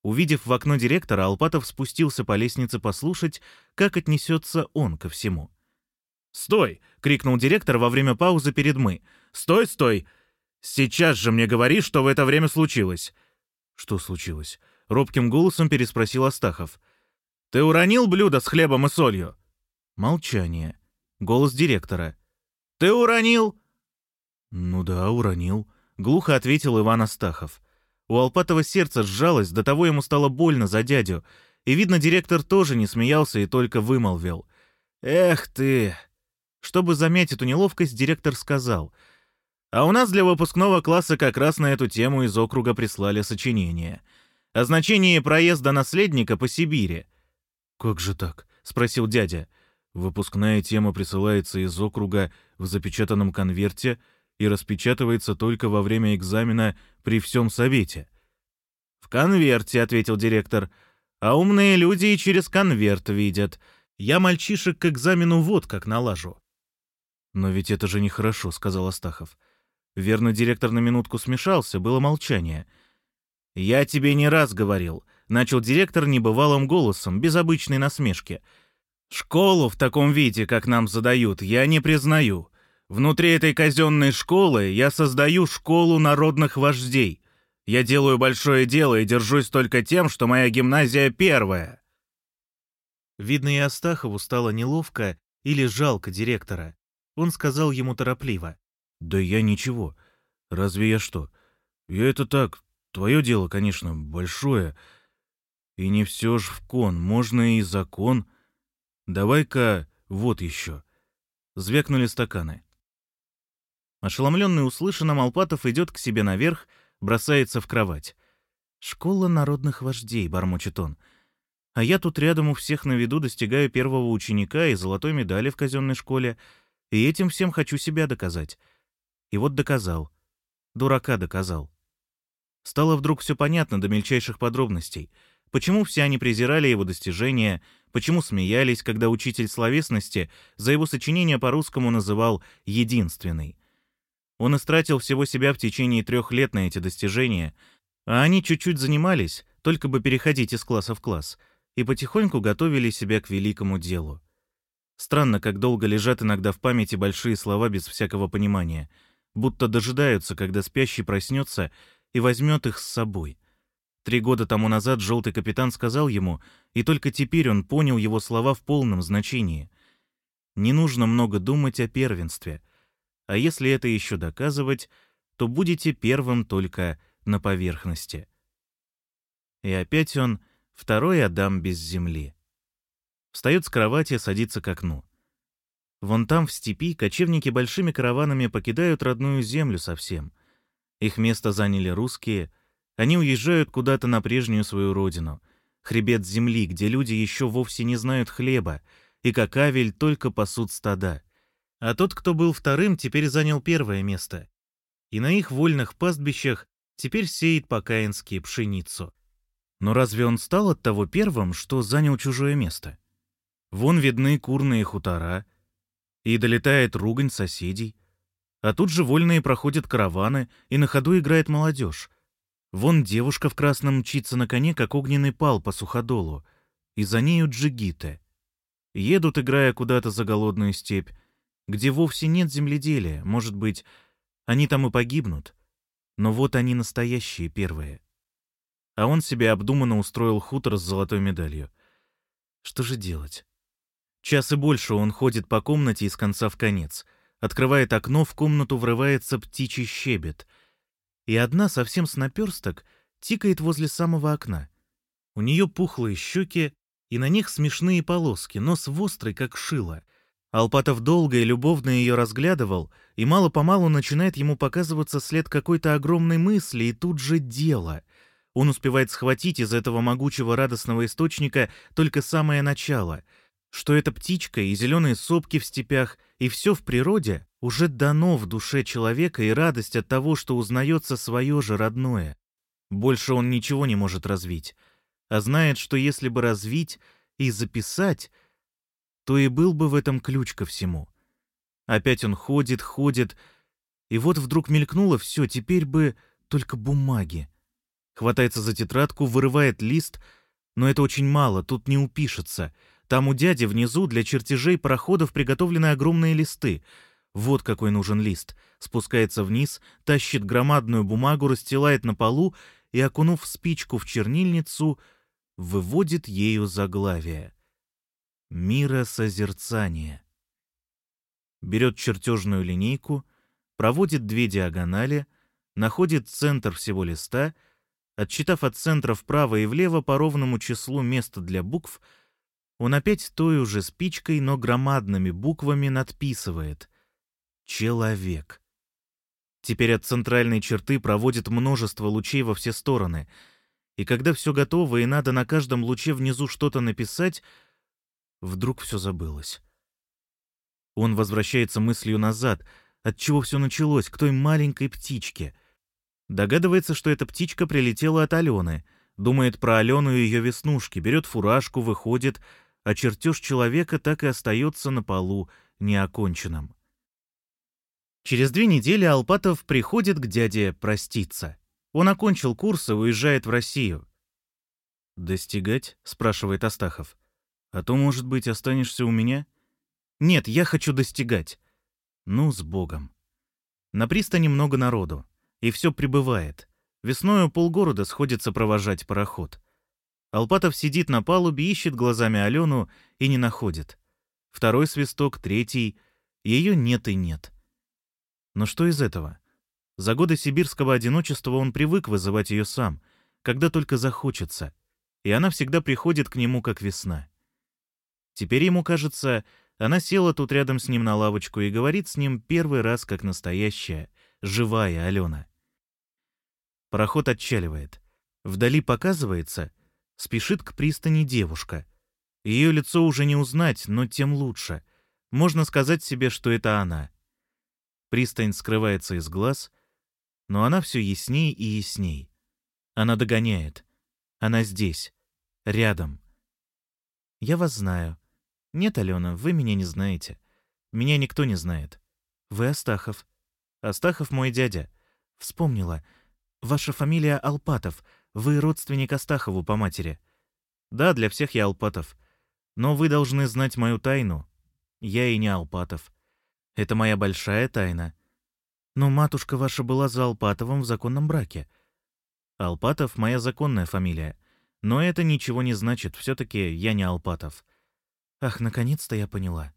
Увидев в окно директора, Алпатов спустился по лестнице послушать, как отнесется он ко всему. «Стой!» — крикнул директор во время паузы перед «мы». «Стой, стой! Сейчас же мне говори, что в это время случилось!» «Что случилось?» — робким голосом переспросил Астахов. «Ты уронил блюдо с хлебом и солью?» Молчание. Голос директора. «Ты уронил?» «Ну да, уронил», — глухо ответил Иван Астахов. У Алпатова сердце сжалось, до того ему стало больно за дядю. И, видно, директор тоже не смеялся и только вымолвил. «Эх ты!» Чтобы замять эту неловкость, директор сказал. «А у нас для выпускного класса как раз на эту тему из округа прислали сочинение. О значении проезда наследника по Сибири». «Как же так?» — спросил дядя. «Выпускная тема присылается из округа в запечатанном конверте — и распечатывается только во время экзамена при всем совете. «В конверте», — ответил директор. «А умные люди и через конверт видят. Я мальчишек к экзамену вот как налажу». «Но ведь это же нехорошо», — сказал Астахов. Верно, директор на минутку смешался, было молчание. «Я тебе не раз говорил», — начал директор небывалым голосом, без обычной насмешки. «Школу в таком виде, как нам задают, я не признаю. Внутри этой казенной школы я создаю школу народных вождей. Я делаю большое дело и держусь только тем, что моя гимназия первая». Видно, и Астахову стало неловко или жалко директора. Он сказал ему торопливо. «Да я ничего. Разве я что? Я это так. Твое дело, конечно, большое. И не все ж в кон. Можно и закон. Давай-ка вот еще». Звякнули стаканы. Ошеломленный услышанным, Алпатов идет к себе наверх, бросается в кровать. «Школа народных вождей», — бормочет он. «А я тут рядом у всех на виду достигаю первого ученика и золотой медали в казенной школе, и этим всем хочу себя доказать. И вот доказал. Дурака доказал. Стало вдруг все понятно до мельчайших подробностей. Почему все они презирали его достижения, почему смеялись, когда учитель словесности за его сочинение по-русскому называл «единственный». Он истратил всего себя в течение трех лет на эти достижения, а они чуть-чуть занимались, только бы переходить из класса в класс, и потихоньку готовили себя к великому делу. Странно, как долго лежат иногда в памяти большие слова без всякого понимания, будто дожидаются, когда спящий проснется и возьмет их с собой. Три года тому назад желтый капитан сказал ему, и только теперь он понял его слова в полном значении. Не нужно много думать о первенстве — а если это еще доказывать, то будете первым только на поверхности. И опять он второй Адам без земли. Встает с кровати, садится к окну. Вон там, в степи, кочевники большими караванами покидают родную землю совсем. Их место заняли русские. Они уезжают куда-то на прежнюю свою родину. Хребет земли, где люди еще вовсе не знают хлеба, и как авель только пасут стада. А тот, кто был вторым, теперь занял первое место. И на их вольных пастбищах теперь сеет по-каински пшеницу. Но разве он стал от того первым, что занял чужое место? Вон видны курные хутора, и долетает ругань соседей. А тут же вольные проходят караваны, и на ходу играет молодежь. Вон девушка в красном мчится на коне, как огненный пал по суходолу, и за нею джигиты. Едут, играя куда-то за голодную степь, где вовсе нет земледелия, может быть, они там и погибнут. Но вот они настоящие первые. А он себе обдуманно устроил хутор с золотой медалью. Что же делать? Час и больше он ходит по комнате из конца в конец. Открывает окно, в комнату врывается птичий щебет. И одна, совсем с наперсток, тикает возле самого окна. У нее пухлые щеки, и на них смешные полоски, нос острый, как шило — Алпатов долго и любовно ее разглядывал, и мало-помалу начинает ему показываться след какой-то огромной мысли, и тут же дело. Он успевает схватить из этого могучего радостного источника только самое начало, что эта птичка и зеленые сопки в степях, и все в природе уже дано в душе человека и радость от того, что узнается свое же родное. Больше он ничего не может развить, а знает, что если бы развить и записать — то и был бы в этом ключ ко всему. Опять он ходит, ходит, и вот вдруг мелькнуло все, теперь бы только бумаги. Хватается за тетрадку, вырывает лист, но это очень мало, тут не упишется. Там у дяди внизу для чертежей пароходов приготовлены огромные листы. Вот какой нужен лист. Спускается вниз, тащит громадную бумагу, расстилает на полу и, окунув спичку в чернильницу, выводит ею заглавие миросозерцание. Берет чертежную линейку, проводит две диагонали, находит центр всего листа, отчитав от центра вправо и влево по ровному числу места для букв, он опять той уже спичкой, но громадными буквами надписывает «Человек». Теперь от центральной черты проводит множество лучей во все стороны, и когда все готово и надо на каждом луче внизу что-то написать — Вдруг все забылось. Он возвращается мыслью назад, от чего все началось, к той маленькой птичке. Догадывается, что эта птичка прилетела от Алены, думает про Алену и ее веснушки, берет фуражку, выходит, а чертеж человека так и остается на полу неоконченным. Через две недели Алпатов приходит к дяде проститься. Он окончил курс и уезжает в Россию. «Достигать?» — спрашивает Астахов. А то, может быть, останешься у меня? Нет, я хочу достигать. Ну, с Богом. На пристани много народу, и все прибывает. Весною полгорода сходится провожать пароход. Алпатов сидит на палубе, ищет глазами Алену и не находит. Второй свисток, третий. Ее нет и нет. Но что из этого? За годы сибирского одиночества он привык вызывать ее сам, когда только захочется, и она всегда приходит к нему, как весна. Теперь ему кажется, она села тут рядом с ним на лавочку и говорит с ним первый раз, как настоящая, живая Алена. Пароход отчаливает. Вдали показывается, спешит к пристани девушка. Ее лицо уже не узнать, но тем лучше. Можно сказать себе, что это она. Пристань скрывается из глаз, но она все ясней и ясней. Она догоняет. Она здесь, рядом. Я вас знаю. Нет, Алена, вы меня не знаете. Меня никто не знает. Вы Астахов. Астахов мой дядя. Вспомнила. Ваша фамилия Алпатов. Вы родственник Астахову по матери. Да, для всех я Алпатов. Но вы должны знать мою тайну. Я и не Алпатов. Это моя большая тайна. Но матушка ваша была за Алпатовым в законном браке. Алпатов — моя законная фамилия. Но это ничего не значит, все-таки я не Алпатов. Ах, наконец-то я поняла.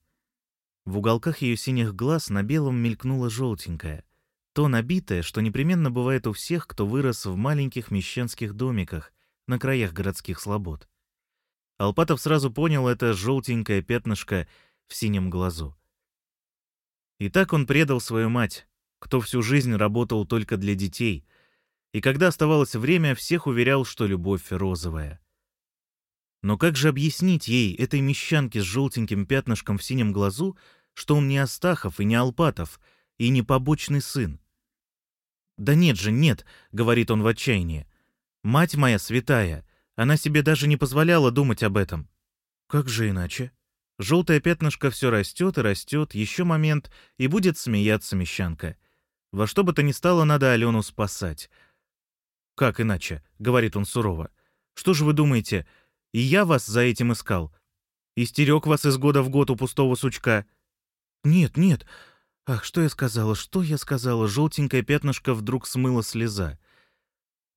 В уголках ее синих глаз на белом мелькнуло желтенькое. То набитое, что непременно бывает у всех, кто вырос в маленьких мещанских домиках на краях городских слобод. Алпатов сразу понял это желтенькое пятнышко в синем глазу. И так он предал свою мать, кто всю жизнь работал только для детей, и когда оставалось время, всех уверял, что любовь розовая. Но как же объяснить ей, этой мещанке с желтеньким пятнышком в синем глазу, что он не Астахов и не Алпатов, и не побочный сын? «Да нет же, нет», — говорит он в отчаянии. «Мать моя святая, она себе даже не позволяла думать об этом». «Как же иначе?» Желтое пятнышко все растет и растет, еще момент, и будет смеяться мещанка. Во что бы то ни стало, надо Алену спасать. «Как иначе?» — говорит он сурово. «Что же вы думаете, и я вас за этим искал? Истерег вас из года в год у пустого сучка?» «Нет, нет. Ах, что я сказала, что я сказала?» Желтенькое пятнышко вдруг смыло слеза.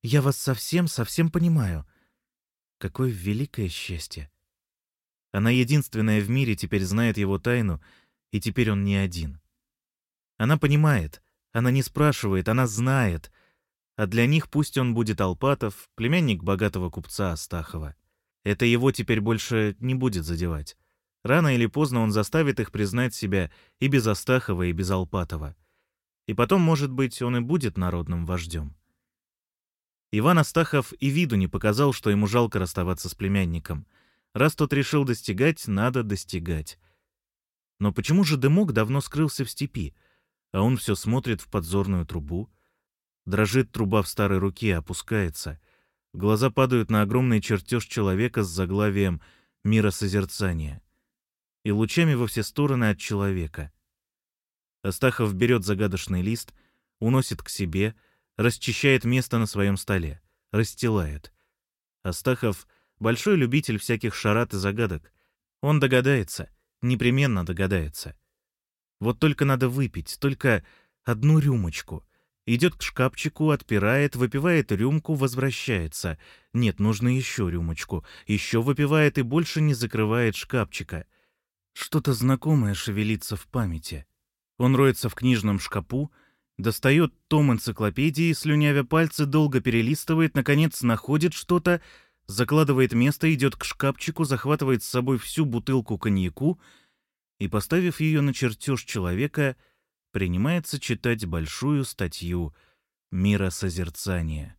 «Я вас совсем, совсем понимаю. Какое великое счастье!» Она единственная в мире теперь знает его тайну, и теперь он не один. Она понимает, она не спрашивает, она знает. А для них пусть он будет Алпатов, племянник богатого купца Астахова. Это его теперь больше не будет задевать. Рано или поздно он заставит их признать себя и без Астахова, и без Алпатова. И потом, может быть, он и будет народным вождем. Иван Астахов и виду не показал, что ему жалко расставаться с племянником. Раз тот решил достигать, надо достигать. Но почему же дымок давно скрылся в степи? а он все смотрит в подзорную трубу. Дрожит труба в старой руке, опускается. Глаза падают на огромный чертеж человека с заглавием «Миросозерцание» и лучами во все стороны от человека. Астахов берет загадочный лист, уносит к себе, расчищает место на своем столе, расстилает. Астахов — большой любитель всяких шарат и загадок. Он догадается, непременно догадается — вот только надо выпить, только одну рюмочку. Идет к шкафчику, отпирает, выпивает рюмку, возвращается. Нет, нужно еще рюмочку. Еще выпивает и больше не закрывает шкафчика. Что-то знакомое шевелится в памяти. Он роется в книжном шкапу, достает том энциклопедии, слюнявя пальцы, долго перелистывает, наконец находит что-то, закладывает место, идет к шкафчику, захватывает с собой всю бутылку коньяку — и, поставив ее на чертеж человека, принимается читать большую статью «Миросозерцание».